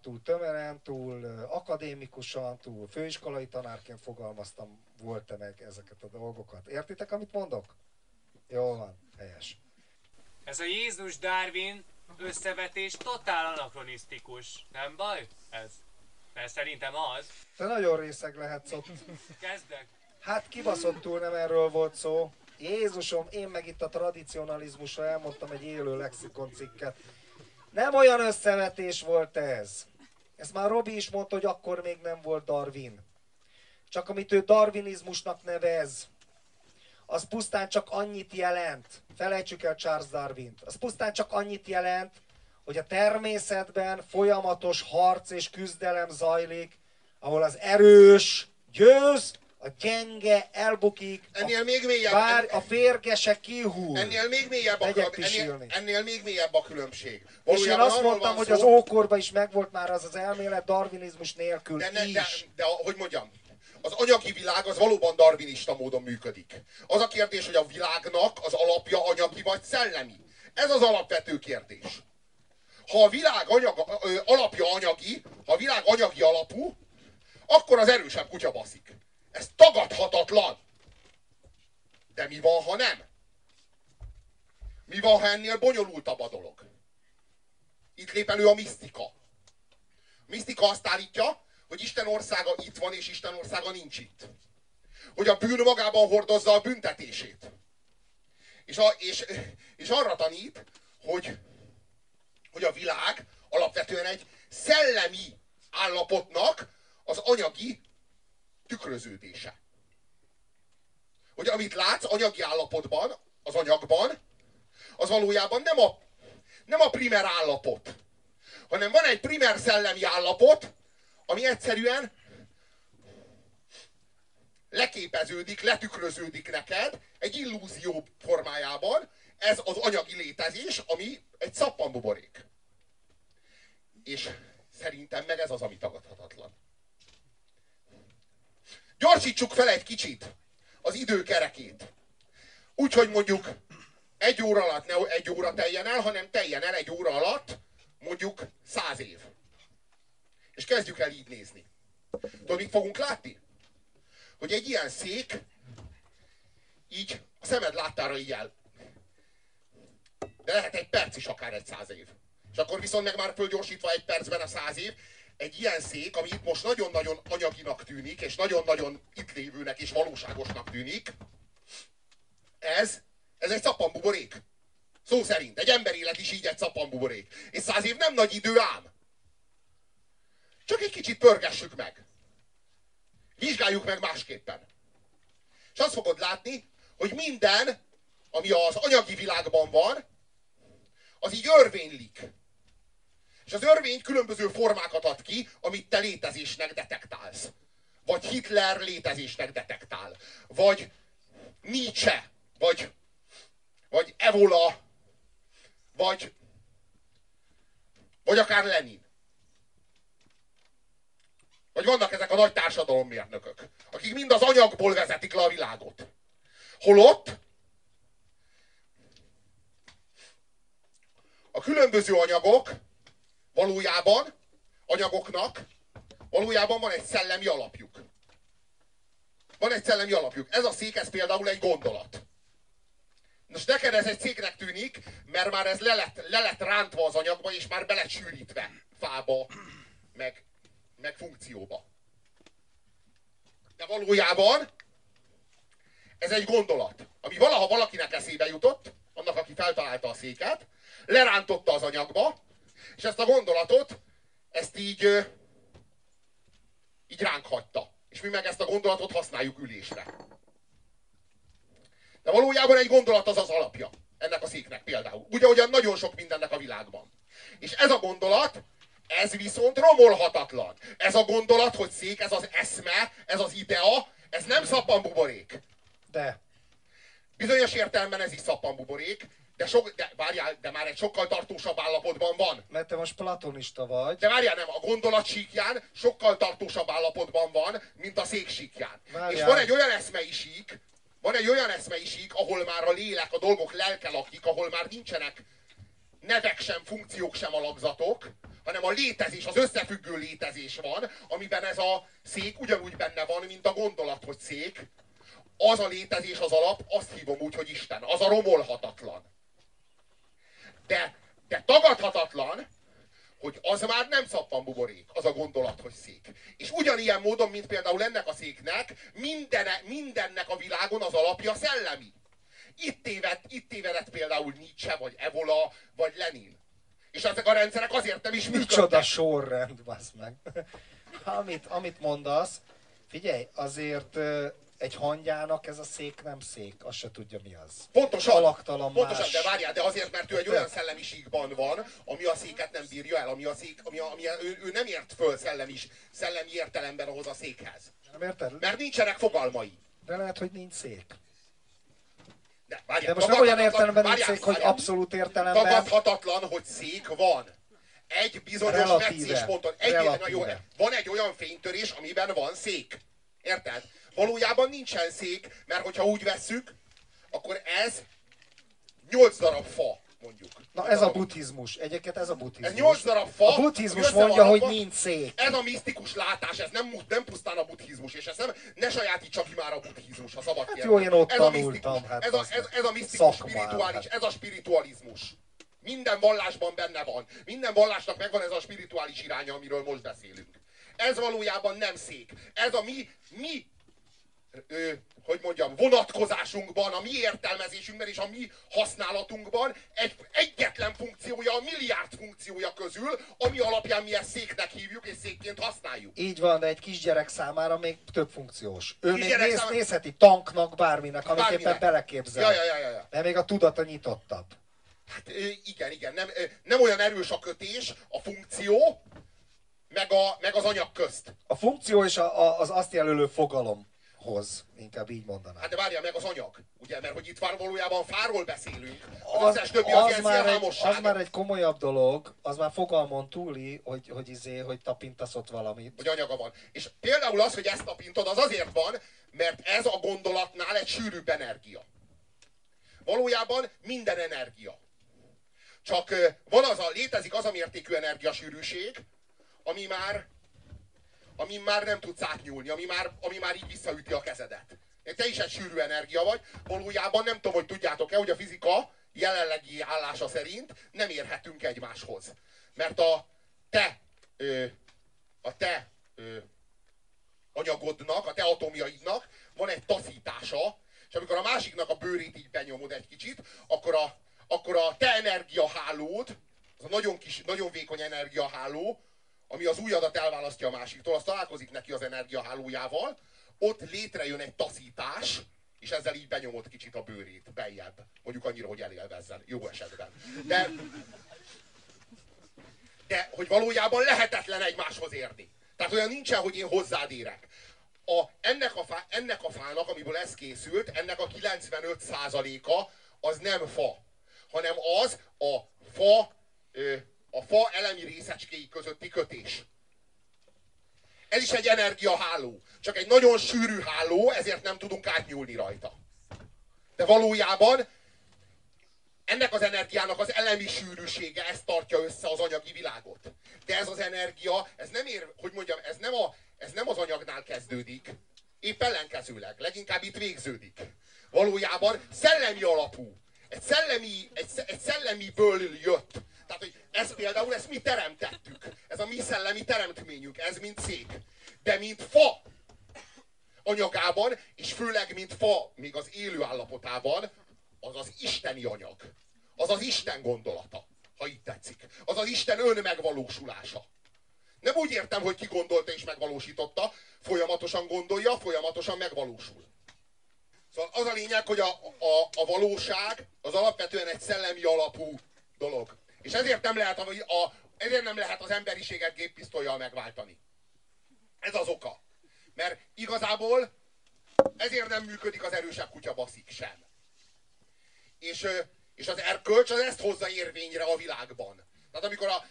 túl tömeren, túl akadémikusan, túl főiskolai tanárként fogalmaztam, volt-e meg ezeket a dolgokat. Értitek, amit mondok? Jó van, helyes. Ez a Jézus Darwin összevetés totál anakronisztikus, nem baj? Ez. Mert szerintem az. Te nagyon részeg lehetsz ott. Kezdek. Hát kibaszottul nem erről volt szó. Jézusom, én meg itt a tradicionalizmusra elmondtam egy élő lexikon cikket. Nem olyan összevetés volt ez. Ezt már Robi is mondta, hogy akkor még nem volt Darwin. Csak amit ő darwinizmusnak nevez, az pusztán csak annyit jelent, felejtsük el Charles Darwin-t, az pusztán csak annyit jelent, hogy a természetben folyamatos harc és küzdelem zajlik, ahol az erős győz, a gyenge elbukik, ennél a, még mélyebb, bár a férgese kihúl. Ennél még mélyebb a, ennél, ennél még mélyebb a különbség. Valójában és én azt mondtam, hogy szó, az ókorban is megvolt már az az elmélet darwinizmus nélkül de, ne, is. De, de, de, hogy mondjam, az anyagi világ az valóban darwinista módon működik. Az a kérdés, hogy a világnak az alapja anyagi vagy szellemi. Ez az alapvető kérdés. Ha a világ anyag, ö, alapja anyagi, ha a világ anyagi alapú, akkor az erősebb kutya baszik. Ez tagadhatatlan. De mi van, ha nem? Mi van, ha ennél bonyolultabb a dolog? Itt lép elő a misztika. A misztika azt állítja, hogy Isten országa itt van, és Isten országa nincs itt. Hogy a bűn magában hordozza a büntetését. És, a, és, és arra tanít, hogy, hogy a világ alapvetően egy szellemi állapotnak az anyagi tükröződése. Hogy amit látsz anyagi állapotban, az anyagban, az valójában nem a, nem a primer állapot, hanem van egy primer szellemi állapot, ami egyszerűen leképeződik, letükröződik neked egy illúzió formájában, ez az anyagi létezés, ami egy szappanbuborék. És szerintem meg ez az, ami tagadhatatlan. Gyorsítsuk fel egy kicsit az időkerekét. Úgyhogy mondjuk egy óra alatt ne egy óra teljen el, hanem teljen el egy óra alatt mondjuk száz év. És kezdjük el így nézni. Tudod, mit fogunk látni? Hogy egy ilyen szék így a szemed láttára így el. De lehet egy perc is akár egy száz év. És akkor viszont meg már fölgyorsítva egy percben a száz év, egy ilyen szék, ami itt most nagyon-nagyon anyaginak tűnik, és nagyon-nagyon itt lévőnek és valóságosnak tűnik, ez, ez egy szappanbuborék. Szó szerint. Egy emberélet is így egy szappanbuborék. És száz év nem nagy idő ám. Csak egy kicsit pörgessük meg. Vizsgáljuk meg másképpen. És azt fogod látni, hogy minden, ami az anyagi világban van, az így örvénylik. És az örvény különböző formákat ad ki, amit te létezésnek detektálsz. Vagy Hitler létezésnek detektál. Vagy Nietzsche. Vagy, vagy Evola. Vagy, vagy akár Lenin. Vagy vannak ezek a nagy társadalommérnökök, akik mind az anyagból vezetik le a világot. Holott a különböző anyagok valójában, anyagoknak valójában van egy szellemi alapjuk. Van egy szellemi alapjuk. Ez a szék, ez például egy gondolat. Most neked ez egy széknek tűnik, mert már ez le lett, le lett rántva az anyagba, és már bele sűrítve fába, meg, meg funkcióba. De valójában ez egy gondolat, ami valaha valakinek eszébe jutott, annak, aki feltalálta a széket, lerántotta az anyagba, és ezt a gondolatot, ezt így, így ránk hagyta. És mi meg ezt a gondolatot használjuk ülésre. De valójában egy gondolat az az alapja ennek a széknek például. Ugye, ugyan nagyon sok mindennek a világban. És ez a gondolat, ez viszont romolhatatlan. Ez a gondolat, hogy szék, ez az eszme, ez az idea, ez nem szappanbuborék. De. Bizonyos értelemben ez is szappanbuborék, de, sok, de, várjál, de már egy sokkal tartósabb állapotban van. Mert te most platonista vagy. De várjál, nem, a gondolat síkján sokkal tartósabb állapotban van, mint a szék síkján. És van egy olyan eszmei sík, van egy olyan eszmei sík, ahol már a lélek, a dolgok lelke lakik, ahol már nincsenek nevek sem, funkciók sem alakzatok, hanem a létezés, az összefüggő létezés van, amiben ez a szék ugyanúgy benne van, mint a gondolat, hogy szék. Az a létezés, az alap, azt hívom úgy, hogy Isten. Az a romolhatatlan. De, de tagadhatatlan, hogy az már nem szappanbuborék, az a gondolat, hogy szék. És ugyanilyen módon, mint például ennek a széknek, mindene, mindennek a világon az alapja szellemi. Itt, téved, itt tévedett például Nietzsche, vagy Evola, vagy Lenin. És ezek a rendszerek azért nem is működnek. Micsoda sorrend, bazd meg. amit, amit mondasz, figyelj, azért egy hangyának ez a szék nem szék, azt se tudja mi az. Pontosan, Alaktalan pontosan más. de várjál, de azért, mert ő egy olyan szellemiségban van, ami a széket nem bírja el, ami a szék, ami, a, ami a, ő, ő, nem ért föl szellemis, szellemi értelemben ahhoz a székhez. Nem érted? Mert nincsenek fogalmai. De lehet, hogy nincs szék. De, várjál, De most nem olyan értelemben nincs szék, hogy abszolút értelemben. Tagadhatatlan, hogy szék van. Egy bizonyos meccésponton. Egy, jó, van egy olyan fénytörés, amiben van szék. Érted? Valójában nincsen szék, mert hogyha úgy vesszük, akkor ez 8 darab fa, mondjuk. Na ez a buddhizmus. Egyébként ez a buddhizmus. Ez 8 darab fa. A buddhizmus mondja, hogy nincs szék. Ez a misztikus látás, ez nem, nem pusztán a buddhizmus, és ez nem, ne sajátítsa ki már a buddhizmus, ha szabad Hát jó, én ott ez a tanultam, misztikus, hát ez, a, ez, ez a misztikus szakmám, spirituális, hát. ez a spiritualizmus. Minden vallásban benne van. Minden vallásnak megvan ez a spirituális iránya, amiről most beszélünk. Ez valójában nem szék. Ez a mi, mi ö, hogy mondjam, vonatkozásunkban, a mi értelmezésünkben és a mi használatunkban egy egyetlen funkciója, a milliárd funkciója közül, ami alapján mi ezt széknek hívjuk és székként használjuk. Így van, de egy kisgyerek számára még több funkciós. Ő még néz, számára- nézheti tanknak, bárminek, amit Bárminek. beleképzel. Ja, ja, ja, ja. Mert még a tudata nyitottabb. Hát igen, igen, nem, nem olyan erős a kötés, a funkció, meg, a, meg az anyag közt. A funkció és a, a, az azt jelölő fogalomhoz, inkább így mondanám. Hát de várjál meg az anyag, ugye, mert hogy itt már valójában fáról beszélünk. Az, az, többi az, az, ilyen már egy, az már egy komolyabb dolog, az már fogalmon túli, hogy, hogy izé, hogy tapintasz ott valamit. hogy anyaga van. És például az, hogy ezt tapintod, az azért van, mert ez a gondolatnál egy sűrűbb energia. Valójában minden energia. Csak van az a, létezik az a mértékű energiasűrűség, ami már, ami már nem tudsz átnyúlni, ami már, ami már így visszaüti a kezedet. Te is egy sűrű energia vagy, valójában nem tudom, hogy tudjátok-e, hogy a fizika jelenlegi állása szerint nem érhetünk egymáshoz. Mert a te ö, a te ö, anyagodnak, a te atomjaidnak van egy taszítása, és amikor a másiknak a bőrét így benyomod egy kicsit, akkor a, akkor a te energiahálód, az a nagyon kis, nagyon vékony energiaháló, ami az ujjadat elválasztja a másiktól, az találkozik neki az energiahálójával, ott létrejön egy taszítás, és ezzel így benyomod kicsit a bőrét, beljebb. Mondjuk annyira, hogy elélvezzen, jó esetben. De, de hogy valójában lehetetlen egymáshoz érni. Tehát olyan nincsen, hogy én hozzád érek. A, ennek, a fá, ennek a fának, amiből ez készült, ennek a 95%-a az nem fa, hanem az a fa, a fa elemi részecskéi közötti kötés. Ez is egy energiaháló. Csak egy nagyon sűrű háló, ezért nem tudunk átnyúlni rajta. De valójában ennek az energiának az elemi sűrűsége, ez tartja össze az anyagi világot. De ez az energia, ez nem ér, hogy mondjam, ez nem, a, ez nem az anyagnál kezdődik, épp ellenkezőleg, leginkább itt végződik. Valójában szellemi alapú. Egy szellemi, egy, egy szellemiből jött. Tehát, hogy ez például, ezt mi teremtettük. Ez a mi szellemi teremtményünk, ez mint szék. De mint fa anyagában, és főleg mint fa, még az élő állapotában, az az isteni anyag. Az az Isten gondolata, ha így tetszik. Az az Isten önmegvalósulása. Nem úgy értem, hogy ki gondolta és megvalósította, folyamatosan gondolja, folyamatosan megvalósul. Szóval az a lényeg, hogy a, a, a valóság az alapvetően egy szellemi alapú dolog. És ezért nem lehet, a, a, ezért nem lehet az emberiséget géppisztolyjal megváltani. Ez az oka. Mert igazából ezért nem működik az erősebb kutya baszik sem. És, és az erkölcs az ezt hozza érvényre a világban. Tehát amikor a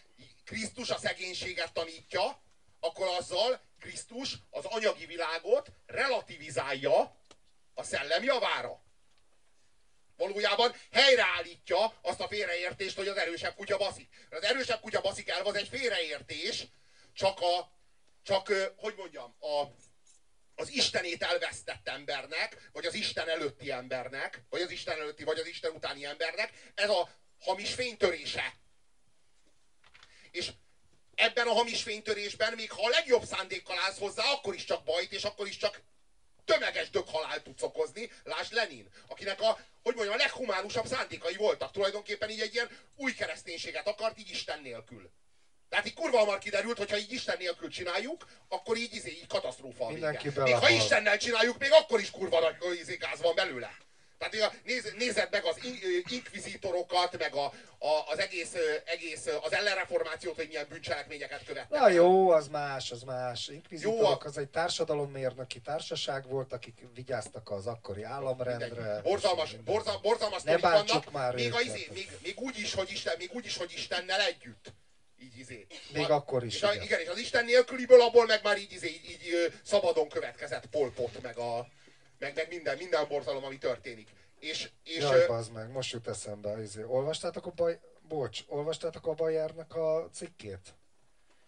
Krisztus a szegénységet tanítja, akkor azzal Krisztus az anyagi világot relativizálja a szellem javára. Valójában helyreállítja azt a félreértést, hogy az erősebb kutya baszik. Az erősebb kutya baszik el, az egy félreértés, csak a, csak, hogy mondjam, a, az Istenét elvesztett embernek, vagy az Isten előtti embernek, vagy az Isten előtti, vagy az Isten utáni embernek, ez a hamis fénytörése. És ebben a hamis fénytörésben, még ha a legjobb szándékkal állsz hozzá, akkor is csak bajt, és akkor is csak tömeges döghalált tudsz okozni. Lásd Lenin, akinek a, hogy mondjam, a leghumánusabb szándékai voltak. Tulajdonképpen így egy ilyen új kereszténységet akart, így Isten nélkül. Tehát így kurva hamar kiderült, hogy ha így Isten nélkül csináljuk, akkor így, izé, így katasztrófa a vége. Még ha Istennel csináljuk, még akkor is kurva nagy izé, gáz van belőle. Tehát néz, nézed meg az inkvizitorokat, meg a, a, az egész, egész, az ellenreformációt, hogy milyen bűncselekményeket követnek. Na jó, az más, az más. Inkvizitorok jó, az egy társadalommérnöki társaság volt, akik vigyáztak az akkori államrendre. Borzalmas, borzal, borzalmas ne vannak, már még, a, izé, még, még, úgy is, hogy Isten, még úgy is, hogy Istennel együtt. Így izé. Még a, akkor is. És a, igen, és az Isten nélküliből abból meg már így, izé, így, így szabadon következett Polpot, meg a, meg, meg minden, minden borzalom, ami történik. És, és, Jaj, bazd meg, most jut eszembe. Izé. Olvastátok a baj... Bocs, olvastátok a Bajárnak a cikkét?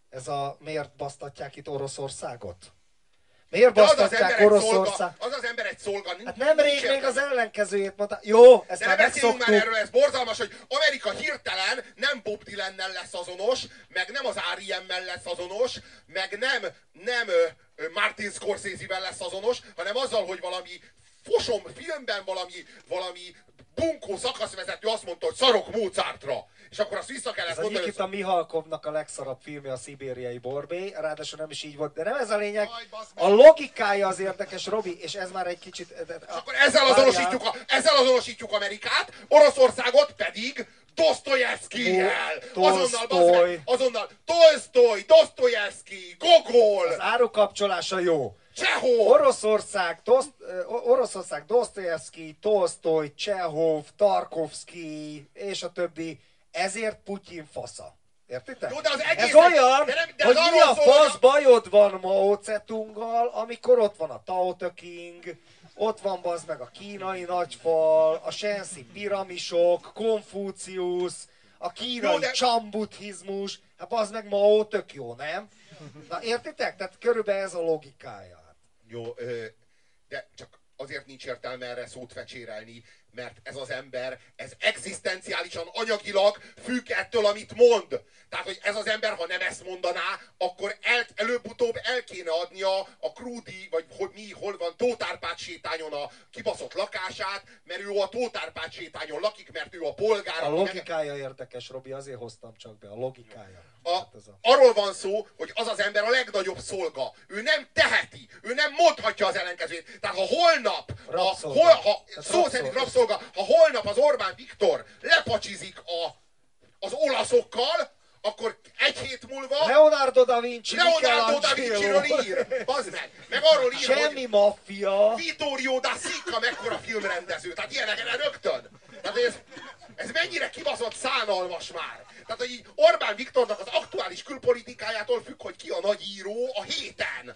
Ez a miért basztatják itt Oroszországot? Miért basztatják Oroszország? Az az ember egy szolga. Hát nemrég még az ellenkezőjét mondta. Jó, ezt De már megszoktuk. már erről, ez borzalmas, hogy Amerika hirtelen nem Bob Dylannel lesz azonos, meg nem az R.E.M.-mel lesz azonos, meg nem, nem Martin Scorsese-vel lesz azonos, hanem azzal, hogy valami fosom filmben valami, valami bunkó szakaszvezető azt mondta, hogy szarok Mozartra. És akkor azt vissza kellett ez mondani. Ez a Mihalkovnak a legszarabb filmje a szibériai borbé, ráadásul nem is így volt, de nem ez a lényeg. A logikája az érdekes, Robi, és ez már egy kicsit... És akkor ezzel azonosítjuk, a, ezzel azonosítjuk Amerikát, Oroszországot pedig Dostoyevsky-jel! Azonnal, azonnal, Tolstoy, Dostoyevsky, Gogol! Az árukapcsolása jó. Csehov! Oroszország, Dost, Oroszország, Dostoyevsky, Tolstoy, Csehov, Tarkovsky és a többi. Ezért Putyin fasza. Értitek? Jó, de az egész, Ez olyan, de nem, de hogy mi a fasz bajod van Mao Zedonggal, amikor ott van a Tao Te King, ott van az meg a kínai nagyfal, a Shensi piramisok, Konfúciusz, a kínai jó, de... csambuddhizmus, hát az meg Mao tök jó, nem? Na értitek? Tehát körülbelül ez a logikája. Jó, de csak azért nincs értelme erre szót fecsérelni, mert ez az ember, ez egzisztenciálisan, anyagilag függ ettől, amit mond. Tehát, hogy ez az ember, ha nem ezt mondaná, akkor el, előbb-utóbb el kéne adnia a Krúdi, vagy hogy mi, hol van, Tótárpát sétányon a kibaszott lakását, mert ő a Tótárpát sétányon lakik, mert ő a polgár. A logikája érdekes, Robi, azért hoztam csak be, a logikája. ez a... arról van szó, hogy az az ember a legnagyobb szolga. Ő nem teheti, ő nem mondhatja az ellenkezőjét. Tehát ha holnap, Rabszolga. hol, ha Tehát szó rabszolga. szerint rabszolga, ha holnap az Orbán Viktor lepacsizik a, az olaszokkal, akkor egy hét múlva Leonardo da Vinci, Leonardo da. Vinciről ír. Bazd meg. Meg arról ír, Semmi hogy maffia. Vittorio da Sica mekkora filmrendező. Tehát ilyenekre rögtön. Tehát ez, ez mennyire kibaszott szánalmas már. Tehát, hogy így Orbán Viktornak az aktuális külpolitikájától függ, hogy ki a nagy író a héten.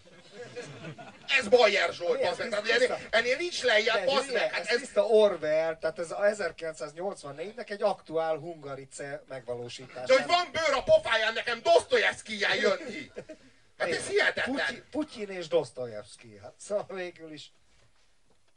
Ez Bayer Zsolt, Milyen meg. Tehát ennél, ennél nincs lejjebb, hülye, meg. Hát ez, ez, tiszta Orwell, tehát ez a 1984-nek egy aktuál hungarice megvalósítása. de hogy van bőr a pofáján, nekem Dostoyevsky-jel jönni. Hát ez hihetetlen. Putyin, Putyin és Dostoyevsky, hát szóval végül is.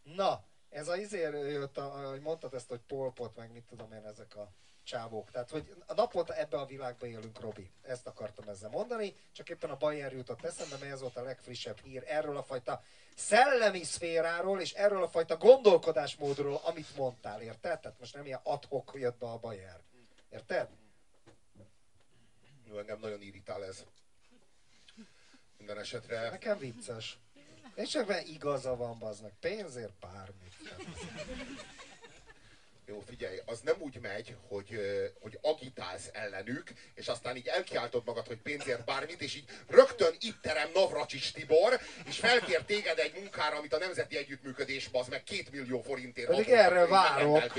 Na, ez a izér jött, a- hogy mondtad ezt, hogy polpot, meg mit tudom én, ezek a csávók. Tehát, hogy a naponta ebbe a világba élünk, Robi. Ezt akartam ezzel mondani, csak éppen a Bayer jutott eszembe, mert ez volt a legfrissebb hír erről a fajta szellemi szféráról, és erről a fajta gondolkodásmódról, amit mondtál, érted? Tehát most nem ilyen adhok jött be a Bayer. Érted? Jó, engem nagyon irritál ez. Minden esetre... Nekem vicces. És mert igaza van, baznak. Pénzért bármit. Jó, figyelj, az nem úgy megy, hogy, hogy agitálsz ellenük, és aztán így elkiáltod magad, hogy pénzért bármit, és így rögtön itt terem Navracsics Tibor, és felkér téged egy munkára, amit a Nemzeti Együttműködés az meg két millió forintért Pedig erre várok.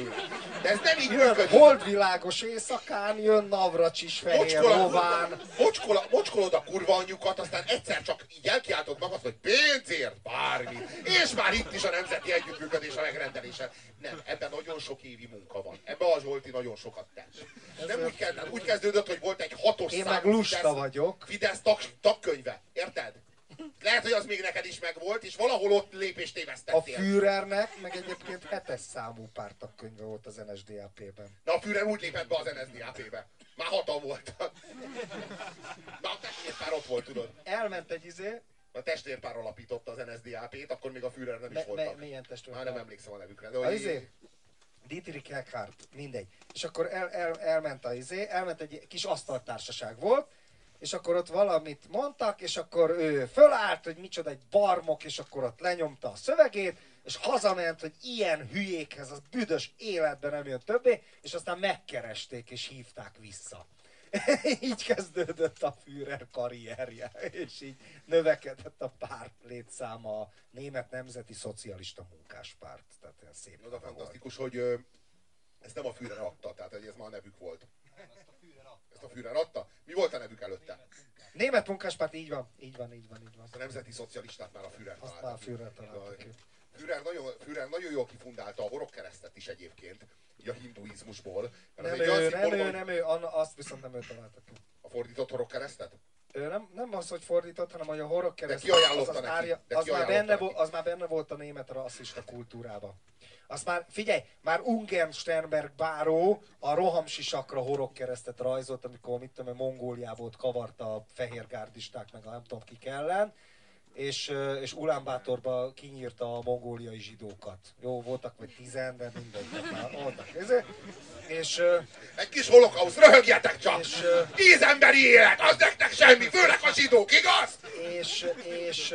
De ez nem így Jön működik. holdvilágos éjszakán, jön Navracsis fehér lován. mocskol, mocskolod a kurva anyjukat, aztán egyszer csak így elkiáltod magad, hogy pénzért bármit. És már itt is a nemzeti együttműködés a megrendelése. Nem, ebben nagyon sok évi munka van. Ebben a Zsolti nagyon sokat tett. Nem úgy, kezd, úgy kezdődött, hogy volt egy hatos Én meg lusta Fidesz, vagyok. Fidesz tag, tagkönyve. Érted? Lehet, hogy az még neked is megvolt, és valahol ott lépést A tévesztettél. Führernek meg egyébként hetes számú pártakkönyve volt az NSDAP-ben. Na a Führer úgy lépett be az NSDAP-be. Már hatan volt. Na a testvérpár ott volt, tudod. Elment egy izé, A testvérpár alapította az NSDAP-t, akkor még a Führer nem is me, me, milyen testőr? Már nem emlékszem a nevükre. De A izé, Dietrich Eckhart, mindegy. És akkor el, el, elment a izé, elment egy kis asztaltársaság volt, és akkor ott valamit mondtak, és akkor ő fölállt, hogy micsoda egy barmok, és akkor ott lenyomta a szövegét, és hazament, hogy ilyen hülyékhez az büdös életben nem jön többé, és aztán megkeresték, és hívták vissza. így kezdődött a Führer karrierje, és így növekedett a párt létszáma a Német Nemzeti Szocialista Munkáspárt. Tehát ilyen szép az a volt. fantasztikus, hogy ezt nem a Führer adta, tehát hogy ez már a nevük volt. Ezt a Führer adta? Mi volt a nevük előtte? Német munkáspárt, így van, így van, így van, így van. A nemzeti szocialistát már a Führer Azt már a. Führer találta ki. Führer nagyon, Führer nagyon jól kifundálta a horogkeresztet is egyébként, így a hinduizmusból. Nem olyan ő, nem ő, nem ő, Anna, azt viszont nem ő találta ki. A fordított horogkeresztet? Ő nem, nem az, hogy fordított, hanem hogy a horog kereszt, az, az, neki? árja, De az, ki már benne volt, az már benne volt a német rasszista kultúrában. Azt már, figyelj, már Ungern Sternberg báró a rohamsisakra horog keresztet rajzolt, amikor, mit tudom, én, Mongóliából kavarta a fehérgárdisták, meg a nem tudom kik ellen, és, és Ulánbátorba kinyírta a mongóliai zsidókat. Jó, voltak vagy tizen, de mindegy, tehát már ezért. És, Egy kis holokauszt, röhögjetek csak! És, Tíz emberi élet, az nektek semmi, főleg a zsidók, igaz? és, és,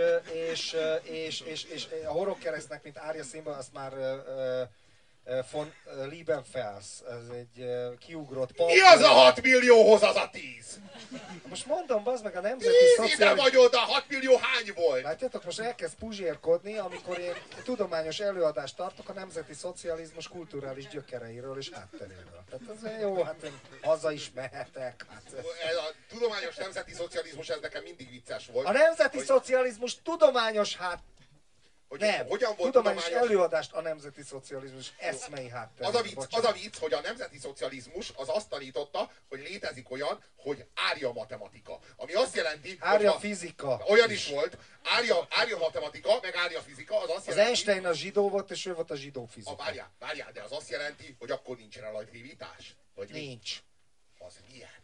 és, és, és, és, a horogkeresztnek, mint árja szimbol, azt már von Liebenfels, ez egy kiugrott pap. Mi az a 6 millióhoz az a 10? Most mondom, bazd meg a nemzeti 10 ide szociális... vagy oda, 6 millió hány volt? Látjátok, most elkezd puzsérkodni, amikor én tudományos előadást tartok a nemzeti szocializmus kulturális gyökereiről és hátteréről. Tehát ez jó, hát én haza is mehetek. Hát, Ez a tudományos nemzeti szocializmus, ez nekem mindig vicces volt. a nemzeti hogy- szocializmus tudományos hát hogy Nem, hogyan volt tudományos tudományos... előadást a nemzeti szocializmus eszmei háttér. Az a, vicc, az a vicc, hogy a nemzeti szocializmus az azt tanította, hogy létezik olyan, hogy árja matematika. Ami azt jelenti, Árja hogy fizika. olyan is volt, árja, árja matematika, meg árja fizika, az azt Az jelenti... Einstein a zsidó volt, és ő volt a zsidó A, fizika. várjál, várjál, de az azt jelenti, hogy akkor nincs relativitás? Vagy mi? Nincs. Az milyen?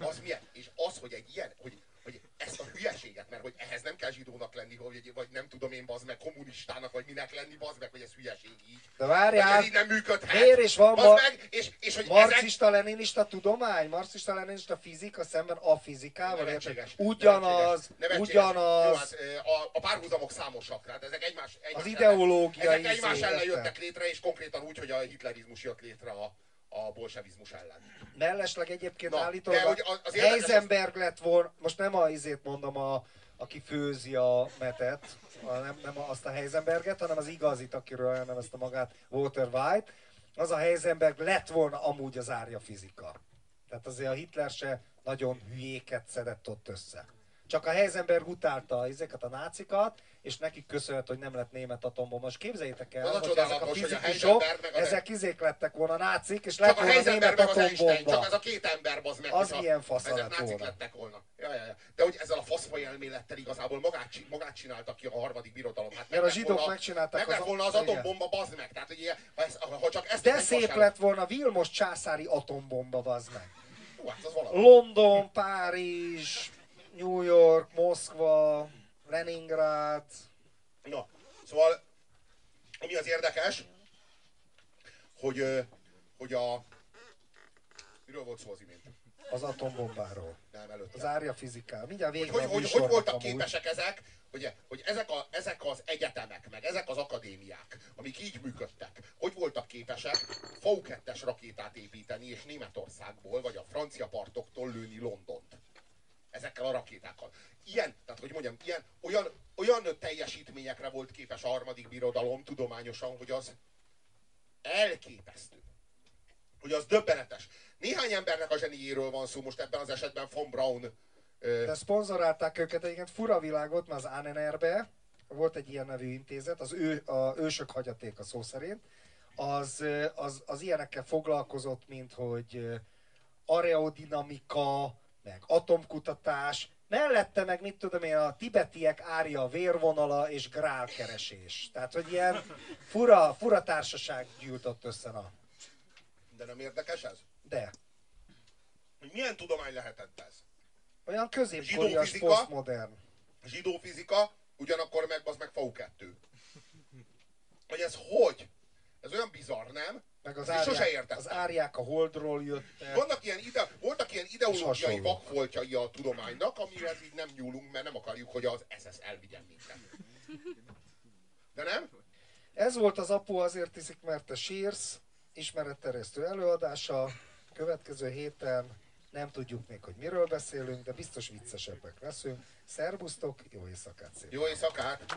Az milyen? És az, hogy egy ilyen, hogy, hogy ezt a hülyeséget, mert hogy ehhez nem kell zsidónak lenni, hogy, vagy nem tudom én, bazd meg, kommunistának, vagy minek lenni, bazd meg, hogy ez hülyeség így. De Vagy várjál, ez így nem működhet. miért is van Bazd meg, és, és hogy ezek, marxista, leninista tudomány, marxista, leninista fizika szemben a fizikával? Nevetséges. Ugyanaz, Nevetséges. Ugyanaz. Jó, hát, a, a párhuzamok számosak, tehát ezek egymás, egymás Az ideológia ellen, ezek egymás izé, ellen érted? jöttek létre, és konkrétan úgy, hogy a hitlerizmus jött létre a, a bolsevizmus ellen. Mellesleg egyébként Na, állítólag de hogy az- az Heisenberg lett volna, most nem a izét mondom, a, aki főzi a metet, a, nem, nem azt a Heisenberget, hanem az igazit, akiről elnevezte magát Walter White, az a Heisenberg lett volna amúgy az árja fizika. Tehát azért a Hitler se nagyon hülyéket szedett ott össze. Csak a Heisenberg utálta ezeket a nácikat, és nekik köszönhet, hogy nem lett német atombomba. Most képzeljétek el, Az hogy ezek a fizikusok, a- ezek izék lettek volna nácik, és lett volna német az atombomba. csak ez a két ember, bazd meg. Az hogyha milyen fasza ezek nácik volna. lettek volna. Ja, ja, ja. De hogy ezzel a faszfaj elmélettel igazából magát, magát csináltak ki a harmadik birodalom. Hát Mert a zsidók volna- megcsinálták Meg az volna az atombomba, bazd meg. Tehát, hogy ilyen, ha, ez, ha csak ezt De szép vasárnap- lett volna Vilmos császári atombomba, vazd meg. Jó, hát az. London, Párizs, New York, Moszkva, Leningrad. Na, szóval, ami az érdekes, hogy, hogy a... Miről volt szó az imént? Az atombombáról. Nem, előtte. Az árja fizikál. Mindjárt hogy, végre hogy, hogy, hogy műsornak voltak amúgy. képesek ezek, hogy, hogy ezek, a, ezek az egyetemek, meg ezek az akadémiák, amik így működtek, hogy voltak képesek V2-es rakétát építeni, és Németországból, vagy a francia partoktól lőni Londont. Ezekkel a rakétákkal. Ilyen, tehát hogy mondjam, ilyen, olyan, olyan teljesítményekre volt képes a harmadik birodalom tudományosan, hogy az elképesztő. Hogy az döbbenetes. Néhány embernek a zseniéről van szó, most ebben az esetben von Braun ö, De szponzorálták őket egyébként fura világot, mert az ANNR-be volt egy ilyen nevű intézet, az ő, a ősök hagyatéka szó szerint, az, az, az ilyenekkel foglalkozott, mint hogy aerodinamika, meg atomkutatás, mellette meg mit tudom én, a tibetiek árja vérvonala és grálkeresés. Tehát, hogy ilyen fura, fura társaság gyűlt ott össze. Na. De nem érdekes ez? De Hogy milyen tudomány lehetett ez? olyan középkorias, posztmodern. Zsidó fizika, ugyanakkor meg az meg FAU2. Hogy ez hogy? Ez olyan bizarr, nem? Meg az, Én sose árják, értettem. az árják a holdról jöttek. Vannak ilyen ide, voltak ilyen ideológiai vakfoltjai a tudománynak, amihez így nem nyúlunk, mert nem akarjuk, hogy az SS elvigyen minket. De nem? Ez volt az apu, azért iszik, mert te sírsz, ismeretterjesztő előadása. Következő héten nem tudjuk még, hogy miről beszélünk, de biztos viccesebbek leszünk. Szerbusztok, jó éjszakát szépen! Jó éjszakát!